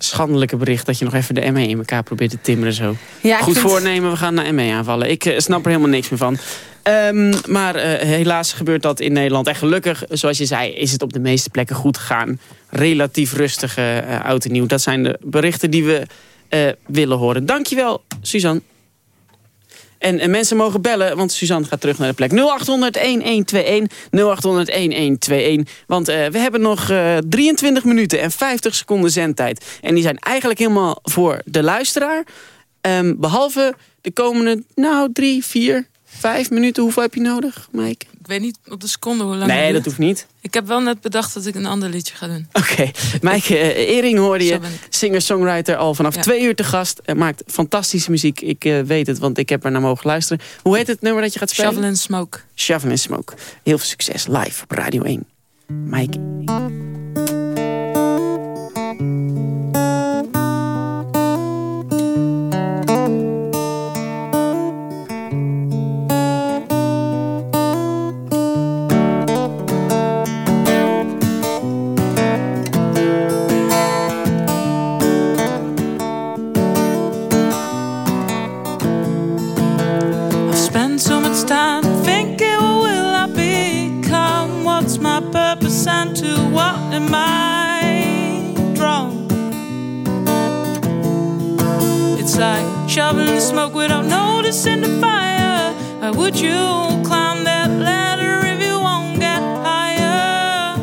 schandelijke bericht dat je nog even de ME in elkaar probeert te timmeren zo. Ja, Goed voornemen, we gaan naar ME aanvallen. Ik uh, snap er helemaal niks meer van. Um, maar uh, helaas gebeurt dat in Nederland. En gelukkig, zoals je zei, is het op de meeste plekken goed gegaan. Relatief rustige uh, oud en nieuw. Dat zijn de berichten die we willen horen. Dankjewel, Suzanne. En, en, mensen mogen bellen, want Suzanne gaat terug naar de plek. 0800-1121, 0800-1121. Want uh, we hebben nog uh, 23 minuten en 50 seconden zendtijd. En die zijn eigenlijk helemaal voor de luisteraar. Um, behalve de komende, nou, drie, vier, vijf minuten. Hoeveel heb je nodig, Mike? Ik weet niet op de seconde hoe lang Nee, dat hoeft niet. Ik heb wel net bedacht dat ik een ander liedje ga doen. Oké. Okay. Mike uh, Ering hoorde je. Singer-songwriter al vanaf twee uur te gast. Hij maakt fantastische muziek. Ik uh, weet het, want ik heb er naar mogen luisteren. Hoe heet het nummer dat je gaat spelen? Shovel and Smoke. Shovel and Smoke. Heel veel succes live op Radio 1. Mike shoveling the smoke without noticing the fire. Why would you climb that ladder if you won't get higher?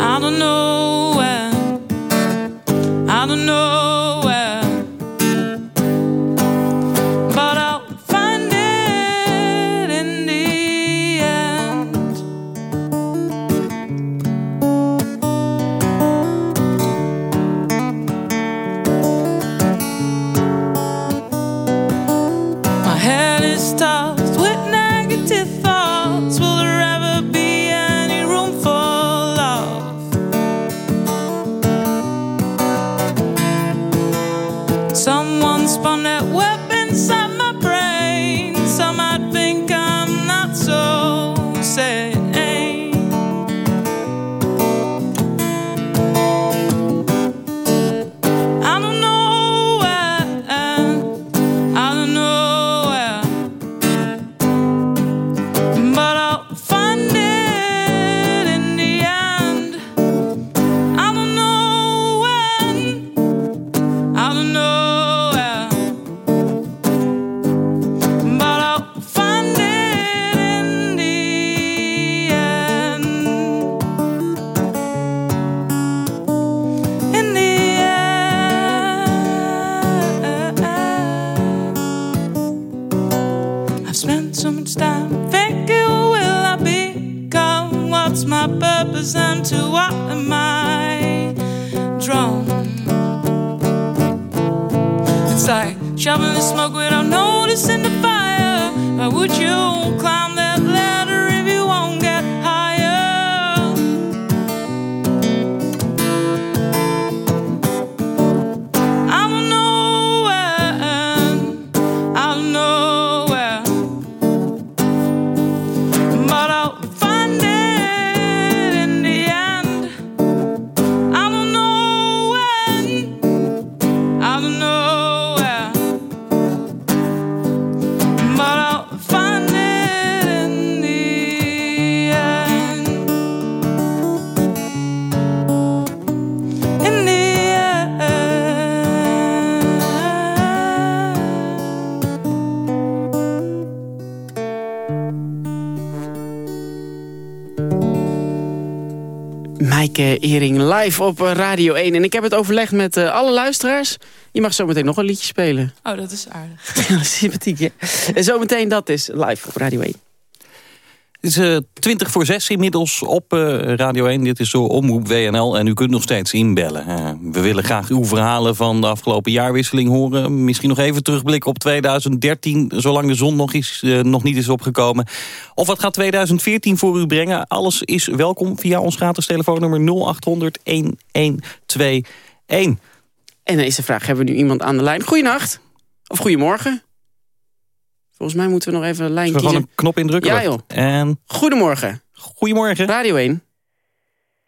I don't know where. I don't know. Maaike Ering live op eh, Radio 1. En ik heb het overlegd met uh, alle luisteraars. Je mag zometeen nog een liedje spelen. Oh, dat is aardig. Sympathiek, hè? En zometeen dat is live op Radio 1. Het is uh, 20 voor 6 inmiddels op uh, Radio 1. Dit is zo Omroep WNL en u kunt nog steeds inbellen. Uh, we willen graag uw verhalen van de afgelopen jaarwisseling horen. Misschien nog even terugblikken op 2013, zolang de zon nog, is, nog niet is opgekomen. Of wat gaat 2014 voor u brengen? Alles is welkom via ons gratis telefoonnummer 0800 1121. En dan is de vraag, hebben we nu iemand aan de lijn? Goeienacht. Of goedemorgen. Volgens mij moeten we nog even een lijn kiezen. gewoon een knop indrukken? Ja, joh. En... Goedemorgen. Goedemorgen. Radio 1.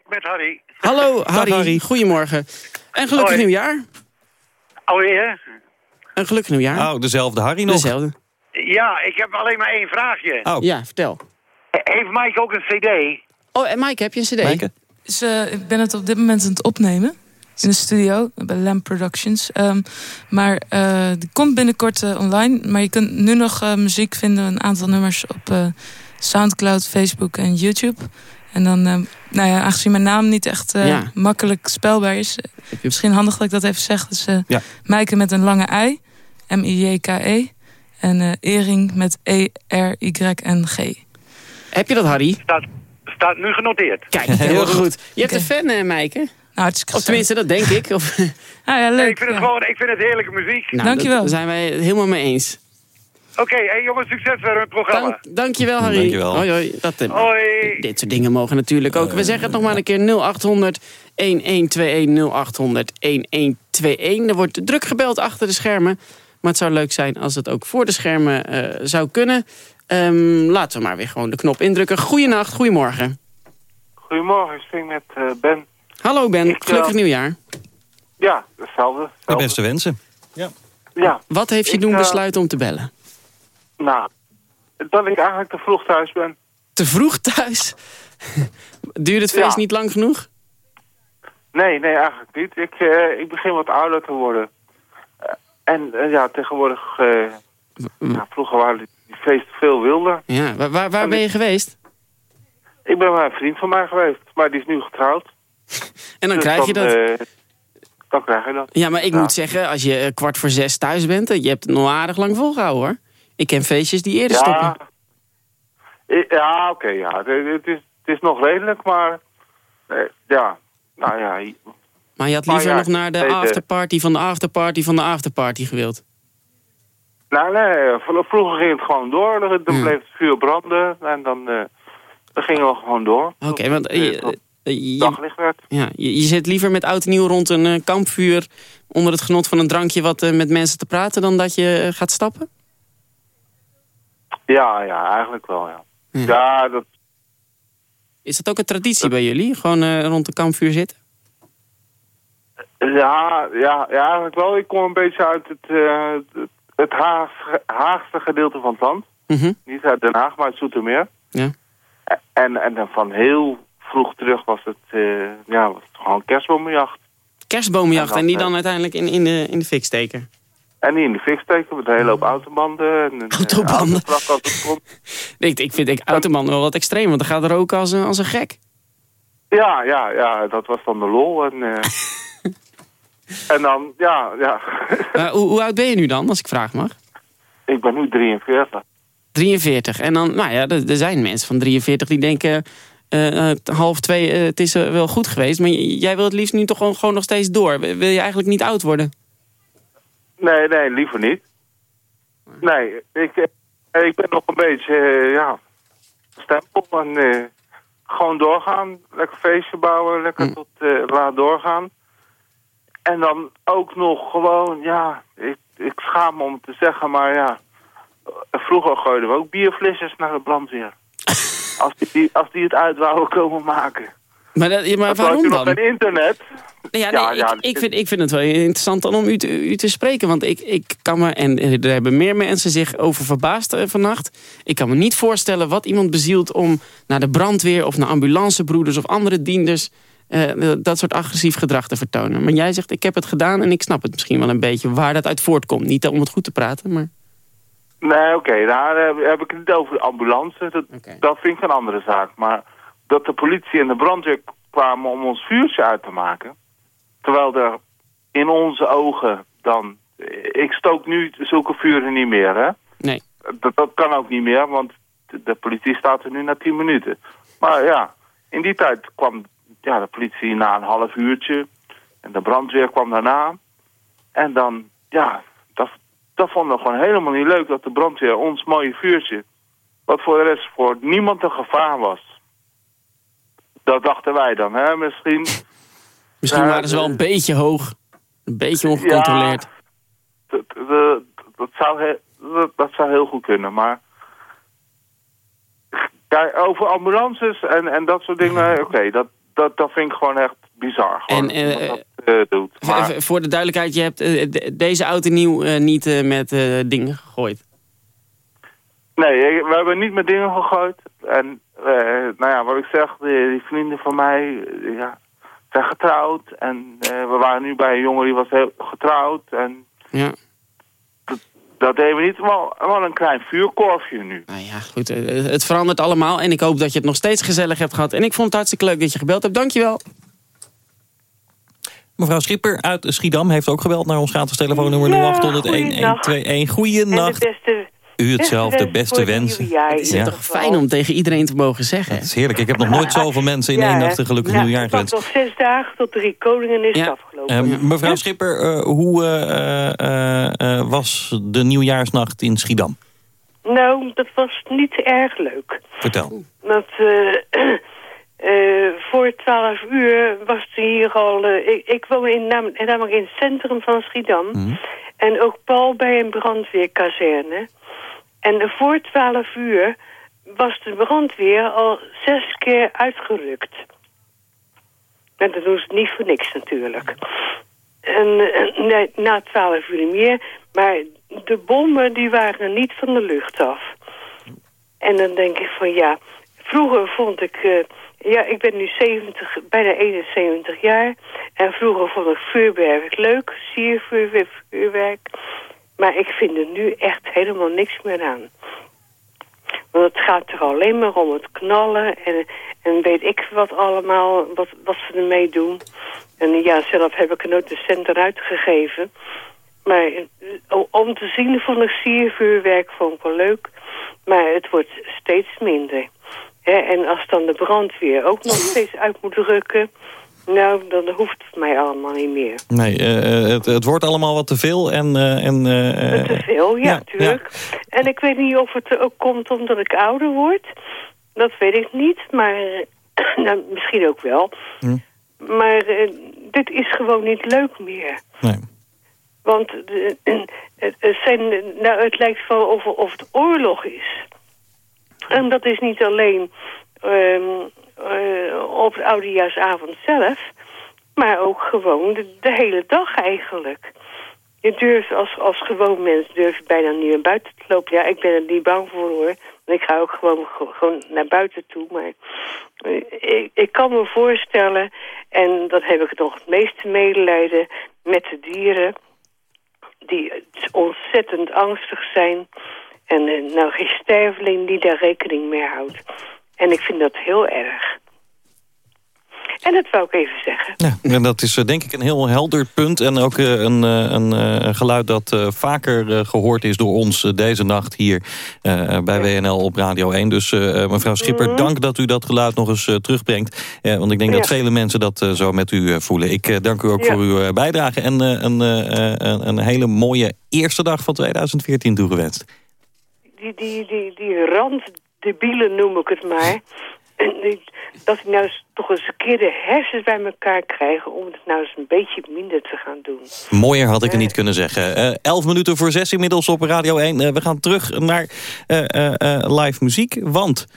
Met Harry. Hallo Harry. Harry. Goedemorgen. En gelukkig Hoi. nieuwjaar. Alweer? Een gelukkig nieuwjaar. Oh, dezelfde Harry nog. Dezelfde. Ja, ik heb alleen maar één vraagje. Oh, Ja, vertel. Heeft Mike ook een cd? Oh, en Mike, heb je een cd? Maaike? Dus, eh, ik ben het op dit moment aan het opnemen. In de studio, bij Lamp Productions. Ehm, maar eh, die komt binnenkort eh, online. Maar je kunt nu nog eh, muziek vinden. Een aantal nummers op eh, Soundcloud, Facebook en YouTube. En dan, eh, nou ja, aangezien mijn naam niet echt eh, Ja. makkelijk spelbaar is... misschien handig dat ik dat even zeg. Dus Ja. Maaike met een lange I. M-I-J-K-E. En eh Ering met E E-R-Y-N-G. Heb je dat, Harry? Staat, staat nu genoteerd. Kijk, heel goed. Je hebt een fan, eh, Nou, hartstikke Of tenminste, dat denk ik. Of. Ah, ja, leuk. ik, vind het ja. gewoon, ik vind het heerlijke muziek. nou, Dankjewel. Daar zijn wij het helemaal mee eens. Oké, hey jongens, succes verder met het programma. Dank, dankjewel, Harry. Dankjewel. Hoi, hoi. Dat, eh, Hoi. Dit soort dingen mogen natuurlijk ook. We zeggen het nog maar een keer 0800 1121 0800 1121. Er wordt druk gebeld achter de schermen. Maar het zou leuk zijn als het ook voor de schermen eh, zou kunnen. Ehm, laten we maar weer gewoon de knop indrukken. Goeienacht, goedemorgen. Goedemorgen, ik spreek met eh, Ben. Hallo Ben, Ik, gelukkig nieuwjaar. Ja, hetzelfde. De beste wensen. Ja, Wat heeft je Ik, doen eh, besluiten om te bellen? nou, dat ik eigenlijk te vroeg thuis ben. Te vroeg thuis? Duurde het feest Ja. niet lang genoeg? Nee, nee, eigenlijk niet. Ik, eh, ik begin wat ouder te worden. Eh, en ja, tegenwoordig, eh, ja, vroeger waren die, die feesten veel wilder. Ja, waar, waar, waar ben je geweest? Ik ben bij een vriend van mij geweest, maar die is nu getrouwd. En dan Dus krijg je dat. eh, dan krijg je dat. Ja, maar ik Ja. moet zeggen, als je eh, kwart voor zes thuis bent... eh, je hebt het nog aardig lang volgehouden, hoor. Ik ken feestjes die eerder stoppen. Ja, oké, ja. Het, is, het is nog redelijk, maar eh, ja, nou ja, Maar je had liever ja, nog naar de afterparty van de afterparty van de afterparty gewild. Nou, nee, vroeger ging het gewoon door. Dan Ja. bleef het vuur branden en dan, dan gingen we gewoon door. Oké, want je, eh, je, daglicht werd. ja, je, je zit liever met oud en nieuw rond een eh, kampvuur... onder het genot van een drankje wat eh, met mensen te praten... dan dat je gaat stappen? Ja, ja, eigenlijk wel, ja. Ja. Ja, dat, Is dat ook een traditie bij jullie? Gewoon rond een kampvuur zitten? ja, ja, ja, eigenlijk wel. Ik kom een beetje uit het, het, Haagse, Haagse gedeelte van het land. Mhm. Niet uit Den Haag, maar uit Zoetermeer. Ja. En, en dan van heel vroeg terug was het, eh, ja, was het gewoon kerstbomenjacht. Kerstbomenjacht En dan, en die eh, dan uiteindelijk in, in, de, in de fik steken. En die in de fik steken met een hele hoop autobanden. En, eh, Autobanden? autovrak als het komt. Ik, ik vind ik automan wel wat extreem, want dan gaat er ook als een, als een gek. Ja, ja, ja, dat was dan de lol. En, eh, en dan, ja, ja. Eh, hoe, hoe oud ben je nu dan, als ik vraag mag? ik ben nu 43. 43. En dan, nou ja, er, er zijn mensen van 43 die denken... eh, half twee, eh, het is wel goed geweest. Maar jij wil het liefst nu toch gewoon, gewoon nog steeds door. Wil je eigenlijk niet oud worden? Nee, nee, liever niet. Nee, ik, ik ben nog een beetje, ja, stempel. En gewoon doorgaan. Lekker feestje bouwen, lekker Hm. tot laat doorgaan. En dan ook nog gewoon, ja, ik, ik schaam me om te zeggen, maar ja... Vroeger gooiden we ook bierflesjes naar de brandweer. Als die, als die het uit wouden komen maken. Maar, dat, ja, maar waarom dan? geen internet. Ja, nee, Ja, ja, ik, ik, vind, ik vind het wel interessant dan om u te, u te spreken. Want ik, ik kan me, en er hebben meer mensen zich over verbaasd eh, vannacht. Ik kan me niet voorstellen wat iemand bezielt om naar de brandweer... of naar ambulancebroeders of andere dienders... eh, dat soort agressief gedrag te vertonen. Maar jij zegt, ik heb het gedaan en ik snap het misschien wel een beetje... waar dat uit voortkomt. Niet om het goed te praten, maar... Nee, oké, daar heb, ik het niet over de ambulance. Dat, dat vind ik een andere zaak. Maar dat de politie en de brandweer kwamen om ons vuurtje uit te maken. Terwijl er in onze ogen dan... Ik stook nu zulke vuren niet meer, hè? Nee. Dat, dat kan ook niet meer, want de, politie staat er nu na 10 minuten. Maar ja, in die tijd kwam ja, de politie na een half uurtje. En de brandweer kwam daarna. En dan, ja, dat, dat vonden we gewoon helemaal niet leuk... dat de brandweer ons mooie vuurtje... wat voor de rest voor niemand een gevaar was. Dat dachten wij dan, hè, misschien. Misschien Ja, waren ze wel een beetje hoog. Een beetje ongecontroleerd. Dat, dat, zou, dat, dat zou heel goed kunnen, maar... Ja, over ambulances en, en dat soort dingen, oké, dat, dat, dat vind ik gewoon echt bizar. Gewoon, En, eh, dat dat eh, doet. Maar, Voor de duidelijkheid, je hebt eh, de- deze auto nieuw eh, niet eh, met eh, dingen gegooid. nee, we hebben niet met dingen gegooid. En eh, nou ja, wat ik zeg, die, die vrienden van mij eh, ja, zijn getrouwd. En eh, we waren nu bij een jongen die was heel getrouwd. En Ja. dat deden we niet, wel, wel een klein vuurkorfje nu. Nou ja, goed. eh, het verandert allemaal. En ik hoop dat je het nog steeds gezellig hebt gehad. En ik vond het hartstikke leuk dat je gebeld hebt. Dankjewel. Mevrouw Schipper uit Schiedam heeft ook gebeld naar ons gratis telefoonnummer Ja, 0800 goeienacht. 1121. Goeienacht. En de beste, U hetzelfde, beste het wensen. Het is Ja. toch fijn om tegen iedereen te mogen zeggen. Dat is heerlijk. Ik heb nog nooit zoveel mensen in Ja, één nacht een gelukkig Nou, nieuwjaar het was gewenst. nog zes dagen tot drie koningen is Ja. het afgelopen. Eh, mevrouw Schipper, eh, hoe eh, eh, eh, was de nieuwjaarsnacht in Schiedam? Nou, dat was niet erg leuk. Vertel. Want eh, voor twaalf uur was er hier al... eh, ik, ik woon in, nam- namelijk in het centrum van Schiedam. Mhm. En ook Paul bij een brandweerkazerne. En voor twaalf uur was de brandweer al zes keer uitgerukt. En dat doen ze niet voor niks natuurlijk. En eh, nee, na twaalf uur niet meer. Maar de bommen die waren niet van de lucht af. En dan denk ik van ja, vroeger vond ik... ja, ik ben nu 70, bijna 71 jaar. En vroeger vond ik vuurwerk leuk, siervuurwerk. vuurwerk. Maar ik vind er nu echt helemaal niks meer aan. Want het gaat er alleen maar om het knallen en, en weet ik wat allemaal, wat, wat ze ermee doen. En ja, zelf heb ik er nooit een cent uitgegeven. Maar eh, om te zien vond ik siervuurwerk vond ik wel leuk. Maar het wordt steeds minder. Hè, en als dan de brandweer ook nog steeds uit moet rukken... nou, dan hoeft het mij allemaal niet meer. Nee, eh, het, het wordt allemaal wat te veel. En, eh, en, eh, Te veel, ja, ja, natuurlijk. En ik weet niet of het ook komt omdat ik ouder word. Dat weet ik niet, maar eh, nou, misschien ook wel. Hm. Maar eh, dit is gewoon niet leuk meer. Nee. Want het zijn, nou, het lijkt wel of, of het oorlog is. En dat is niet alleen ehm, eh, op de oudejaarsavond zelf... maar ook gewoon de, hele dag eigenlijk. Je durft als, als gewoon mens durf je bijna niet naar buiten te lopen. Ja, ik ben er niet bang voor hoor. Ik ga ook gewoon, gewoon naar buiten toe. Maar eh, ik, ik kan me voorstellen, en dat heb ik nog het meeste medelijden met de dieren die ontzettend angstig zijn. En eh, nou geen sterveling die daar rekening mee houdt. En ik vind dat heel erg. En dat wou ik even zeggen. Ja, en dat is eh, denk ik een heel helder punt. En ook eh, een, een geluid dat vaker eh, gehoord is door ons deze nacht hier bij WNL op Radio 1. Dus mevrouw Schipper, dank dat u dat geluid nog eens terugbrengt. Want ik denk dat vele mensen dat zo met u voelen. Ik dank u ook Ja. voor uw bijdrage. En een, een, een hele mooie eerste dag van 2014 toegewenst. Die, die, die, die randdebielen noem ik het maar. Dat die nou eens toch eens een keer de hersens bij elkaar krijgen... om het nou eens een beetje minder te gaan doen. Mooier had ik het niet kunnen zeggen. Eh 11 minuten voor 6 inmiddels op Radio 1. Eh, we gaan terug naar eh, eh, eh, live muziek. Want,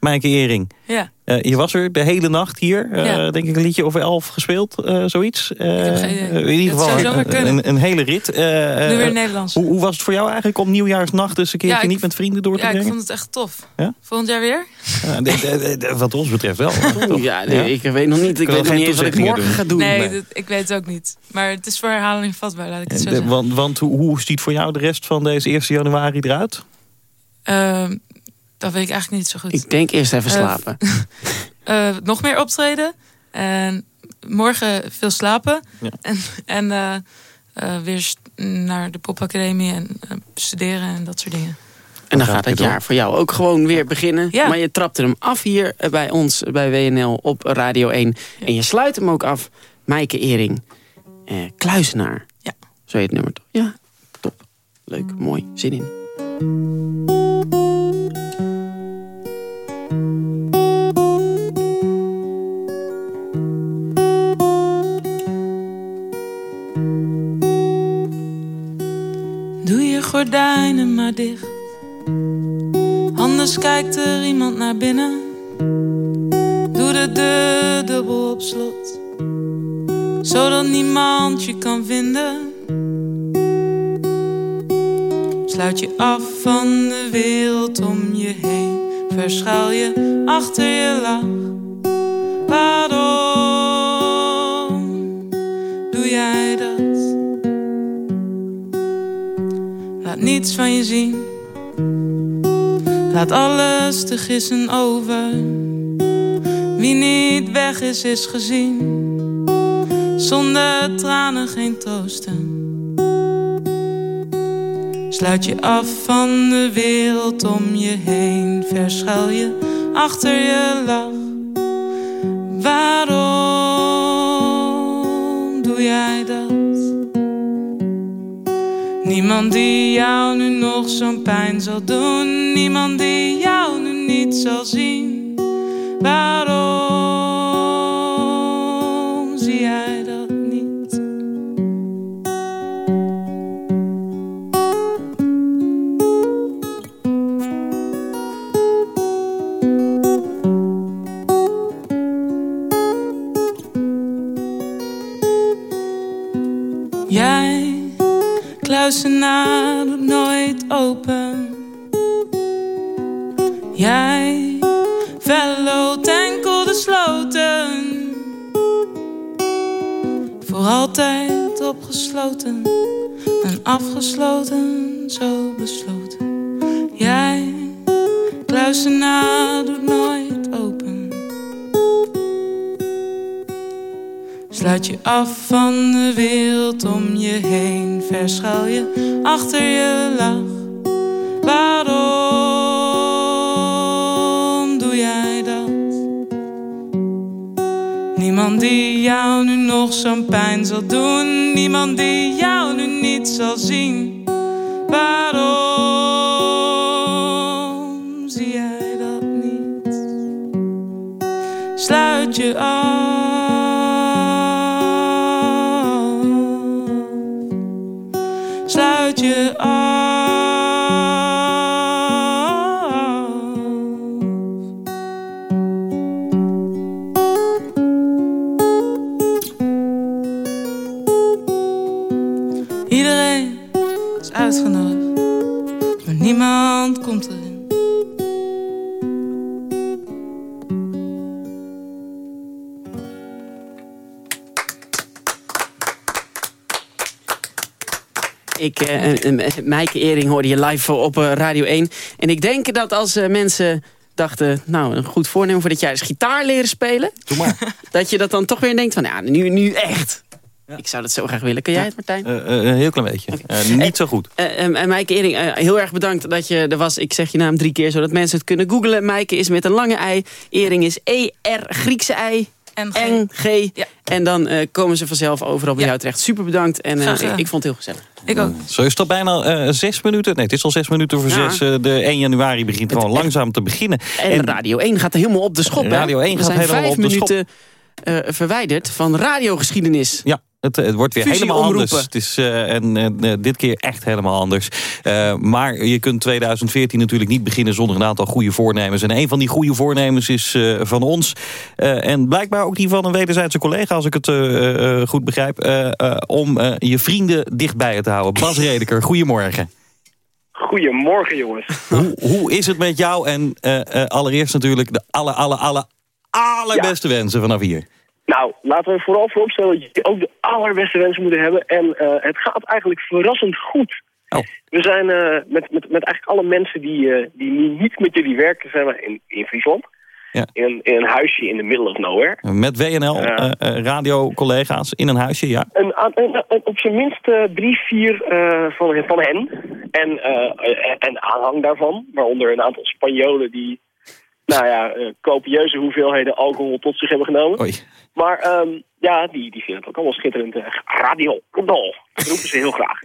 Mijke Ering, Ja. eh, je was er de hele nacht hier. eh, Ja. Denk ik een liedje of elf gespeeld, eh, zoiets. Eh, heb geen idee. in ieder geval een, kunnen. een, een hele rit. Nu weer Nederlands. Hoe, hoe was het voor jou eigenlijk om nieuwjaarsnacht eens een keertje Ja, ik- niet met vrienden door te Ja, ik brengen? vond het echt tof. Ja? Volgend jaar weer? Ja, de- de- de- wat ons betreft wel. Ja, nee, ik weet nog niet. Ik weet we nog geen niet eens wat ik morgen ga doen. Nee, Nee. dat- ik weet het ook niet. Maar het is voor herhaling vatbaar, laat ik het zo De- zeggen. want want hoe, hoe ziet voor jou de rest van deze 1 januari eruit? Dat weet ik eigenlijk niet zo goed. Ik denk eerst even Eh, slapen. eh, nog meer optreden. En morgen veel slapen. Ja. En, en eh, eh, weer naar de popacademie en studeren en dat soort dingen. En dan gaat het jaar voor jou ook gewoon weer beginnen. Ja. Maar je trapte hem af hier bij ons, bij WNL op Radio 1. En je sluit hem ook af, Maaike Ering. Eh, Kluizenaar. Ja. Zo heet het nummer toch? Ja, top. Leuk, mooi, zin in. Doe je gordijnen maar dicht. Anders kijkt er iemand naar binnen. Doe de deur dubbel op slot. Zodat niemand je kan vinden. Sluit je af van de wereld om je heen. Verschuil je achter je lach. Waarom doe jij dat? Laat niets van je zien. Laat alles te gissen over. Wie niet weg is, is gezien. Zonder tranen geen troosten. Sluit je af van de wereld om je heen. Verschuil je achter je lach. Waarom doe jij dat? Niemand die jou nu nog zo'n pijn zal doen. Niemand die jou nu niet zal zien. Waarom doet nooit open. Jij, verloopt enkel de sloten. Voor altijd opgesloten en afgesloten, zo besloten. Jij, kluisenaar, doet nooit open. Sluit je af van de wereld om je heen. Verschuil je achter je lach. Waarom doe jij dat? Niemand die jou nu nog zo'n pijn zal doen. Niemand die jou nu niet zal zien. Waarom Ik, eh, Mijke Ering hoorde je live op eh, Radio 1. En ik denk dat als eh, mensen dachten... nou, een goed voornemen voor dit jaar is gitaar leren spelen... Doe maar. dat je dat dan toch weer denkt van... ja, nu, nu echt. Ik zou dat zo graag willen. Kan jij het, Martijn? Een heel klein beetje. Niet zo goed. En Mijke Ering, eh, heel erg bedankt dat je er was. Ik zeg je naam drie keer, zodat mensen het kunnen googlen. Mijke is met een lange ei. Ering is E-R, Griekse ei. En G. En dan eh, komen ze vanzelf overal bij Ja. jou terecht. Super bedankt. En eh, ik, vond het heel gezellig. Ik ook. Zo is het al bijna eh, zes minuten. Nee, het is al zes minuten voor Ja. zes. De 1 januari begint gewoon langzaam te beginnen. En, Radio 1 gaat er helemaal op de schop. Radio 1 We gaat helemaal op de schop. minuten eh, verwijderd van radiogeschiedenis. Ja, het, het wordt weer Fusie helemaal anders. Het is eh, en, eh, dit keer echt helemaal anders. Eh, maar je kunt 2014 natuurlijk niet beginnen zonder een aantal goede voornemens. En een van die goede voornemens is eh, van ons. eh, en blijkbaar ook die van een wederzijdse collega, als ik het eh, eh, goed begrijp. eh, eh, om eh, je vrienden dichtbij je te houden. Bas Redeker, goedemorgen. Goedemorgen, jongens. Hoe, hoe is het met jou? En eh, eh, allereerst natuurlijk de alle, alle, alle, allerbeste wensen vanaf hier. Nou, laten we vooral vooropstellen dat jullie ook de allerbeste wensen moeten hebben. En eh, het gaat eigenlijk verrassend goed. Oh. We zijn eh, met, met, met eigenlijk alle mensen die, eh, die niet met jullie werken, zijn we in, in Friesland. Ja. In, een, in een huisje in the middle of nowhere. Met WNL, eh, radiocollega's in een huisje, ja. Een, aan- een- een- op zijn minst drie, vier van, van hen. En, en aanhang daarvan. Waaronder een aantal Spanjolen die nou ja, eh, copieuze hoeveelheden alcohol tot zich hebben genomen. Oei. Maar ehm, ja, die, die vinden het ook allemaal schitterend. eh, radio, Rodol. Dat roepen ze heel graag.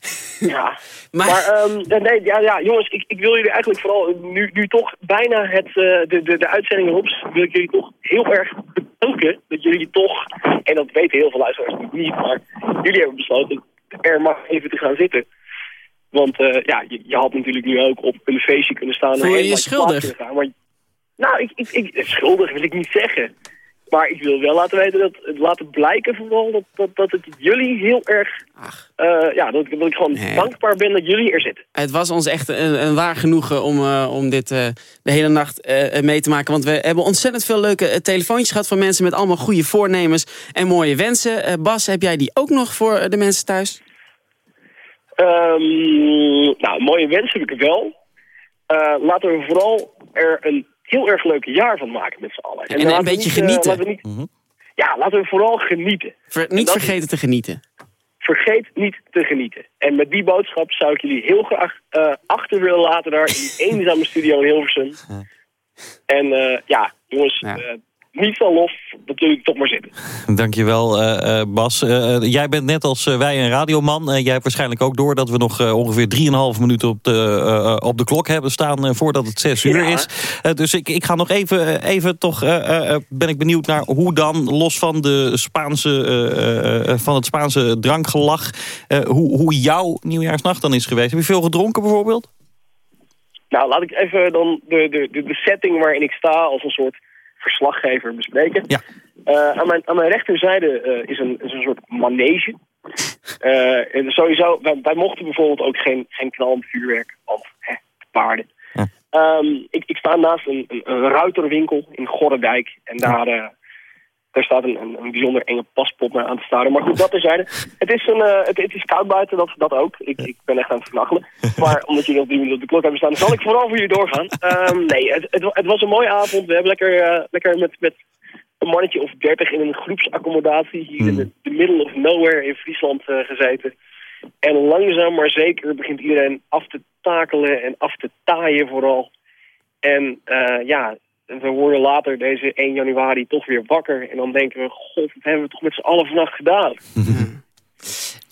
ja. Maar, ehm, nee, ja, ja, jongens, ik, ik wil jullie eigenlijk vooral nu, nu toch bijna het, eh, de, de, de uitzending erop wil ik jullie toch heel erg bedanken dat jullie toch, en dat weten heel veel luisteraars natuurlijk niet, maar jullie hebben besloten er maar even te gaan zitten. Want eh, ja, je, je had natuurlijk nu ook op een feestje kunnen staan. en Voel je je schuldig? gaan, maar nou, ik, ik, ik, schuldig wil ik niet zeggen. Maar ik wil wel laten weten, dat, laten blijken vooral dat, dat, dat het jullie heel erg... eh, ja, dat, dat ik gewoon Nee. dankbaar ben dat jullie er zitten. Het was ons echt een, een waar genoegen om, eh, om dit eh, de hele nacht mee te maken. Want we hebben ontzettend veel leuke telefoontjes gehad van mensen met allemaal goede voornemens en mooie wensen. Bas, heb jij die ook nog voor de mensen thuis? Ehm, nou, mooie wensen heb ik wel. Laten we vooral er een heel erg leuk jaar van maken met z'n allen. En een beetje niet, eh, genieten. laten niet, Ja, laten we vooral genieten. Ver- niet vergeten te genieten. Vergeet niet te genieten. En met die boodschap zou ik jullie heel graag eh, achter willen laten daar in die eenzame studio in Hilversum. En eh, ja, jongens, eh, niet van lof, dat jullie toch maar zitten. Dankjewel, eh Bas. Eh, jij bent net als wij een radioman. Eh, jij hebt waarschijnlijk ook door dat we nog ongeveer 3,5 minuten op de, op de klok hebben staan... voordat het 6 uur Ja. is. Dus ik, ik ga nog even, even toch... ben ik benieuwd naar hoe dan, los van, de Spaanse, van het Spaanse drankgelach... hoe, hoe jouw nieuwjaarsnacht dan is geweest. Heb je veel gedronken bijvoorbeeld? Nou, laat ik even dan de, de, de setting waarin ik sta als een soort verslaggever bespreken. Ja. Eh, aan, mijn, aan mijn rechterzijde eh, is, een, is een soort manege. Eh, en sowieso, wij, wij mochten bijvoorbeeld ook geen, geen knallend vuurwerk, want hè, paarden. Ehm, ik, ik sta naast een, een, een ruiterwinkel in Gorredijk. En daar, daar staat een, een, een bijzonder enge paspot naar aan te staren. Maar goed, dat terzijde. Het is, een, eh, het, het is koud buiten, dat, dat ook. Ik, ik ben echt aan het vernachelen. Maar omdat jullie nog drie minuten op de klok hebben staan, zal ik vooral voor jullie doorgaan. Ehm, nee, het, het, wa- het was een mooie avond. We hebben lekker, eh, lekker met, met een mannetje of dertig in een groepsaccommodatie hier in de, the middle of nowhere in Friesland eh, gezeten. En langzaam maar zeker begint iedereen af te takelen en af te taaien vooral. En ja, we worden later deze 1 januari toch weer wakker. En dan denken we, god, wat hebben we toch met z'n allen vannacht gedaan?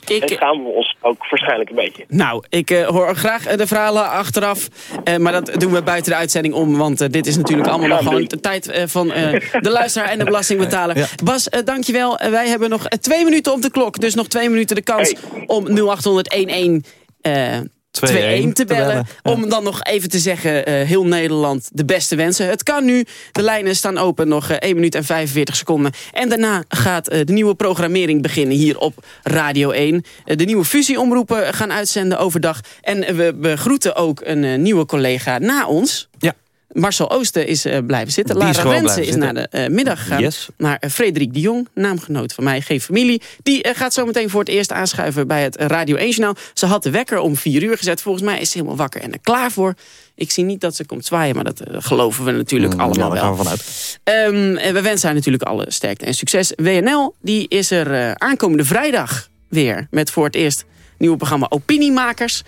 Ik, en gaan we ons ook waarschijnlijk een beetje. Nou, ik eh, hoor graag eh, de verhalen achteraf. Eh, maar dat doen we buiten de uitzending om. Want dit is natuurlijk allemaal nog gewoon de tijd van eh, de luisteraar en de belastingbetaler. Bas, dankjewel. Wij hebben nog twee minuten op de klok. Dus nog twee minuten de kans om 0800 11 eh 2-1 te bellen. Om dan nog even te zeggen, eh, heel Nederland de beste wensen. Het kan nu. De lijnen staan open, nog eh, 1 minuut en 45 seconden. En daarna gaat eh, de nieuwe programmering beginnen hier op Radio 1. Eh, de nieuwe fusieomroepen gaan uitzenden overdag. En eh, we begroeten ook een eh, nieuwe collega na ons. Ja. Marcel Oosten is eh, blijven zitten. Die Lara Rensen is naar de eh, middag gegaan. Yes. Naar eh, Frederik de Jong, naamgenoot van mij, geen familie. Die gaat zo meteen voor het eerst aanschuiven bij het Radio 1 Journaal. Ze had de wekker om 4 uur gezet. Volgens mij is ze helemaal wakker en er klaar voor. Ik zie niet dat ze komt zwaaien, maar dat geloven we natuurlijk allemaal Mm, ja, daar wel. gaan we vanuit. Ehm, en we wensen haar natuurlijk alle sterkte en succes. WNL die is er aankomende vrijdag weer. Met voor het eerst nieuwe programma Opiniemakers.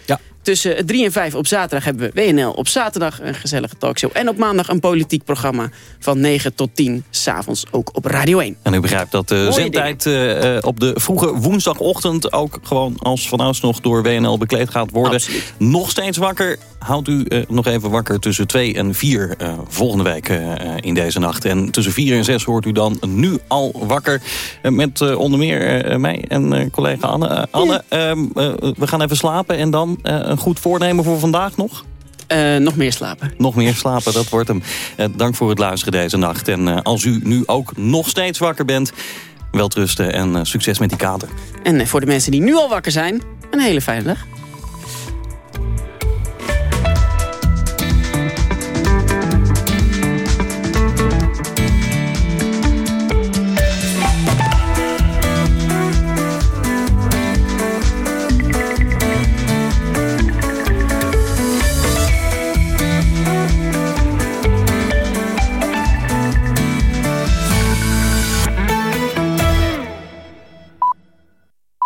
Tussen 3 en 5 op zaterdag hebben we WNL op zaterdag. Een gezellige talkshow. En op maandag een politiek programma van 9 tot 10. S'avonds ook op Radio 1. En u begrijpt dat de Mooie zendtijd eh, eh, op de vroege woensdagochtend... ook gewoon als vanouds nog door WNL bekleed gaat worden. Nog steeds wakker. Houdt u eh, nog even wakker tussen 2 en 4 eh, volgende week eh, eh, in deze nacht. En tussen 4 en 6 hoort u dan nu al wakker. eh, met eh, onder meer eh, mij en eh, collega Anne. Eh, Anne, ehm, eh, we gaan even slapen en dan eh, een goed voornemen voor vandaag nog? Eh, nog meer slapen. Nog meer slapen, dat wordt hem. Eh, dank voor het luisteren deze nacht. En eh, als u nu ook nog steeds wakker bent, welterusten en succes met die kater. En voor de mensen die nu al wakker zijn, een hele fijne dag.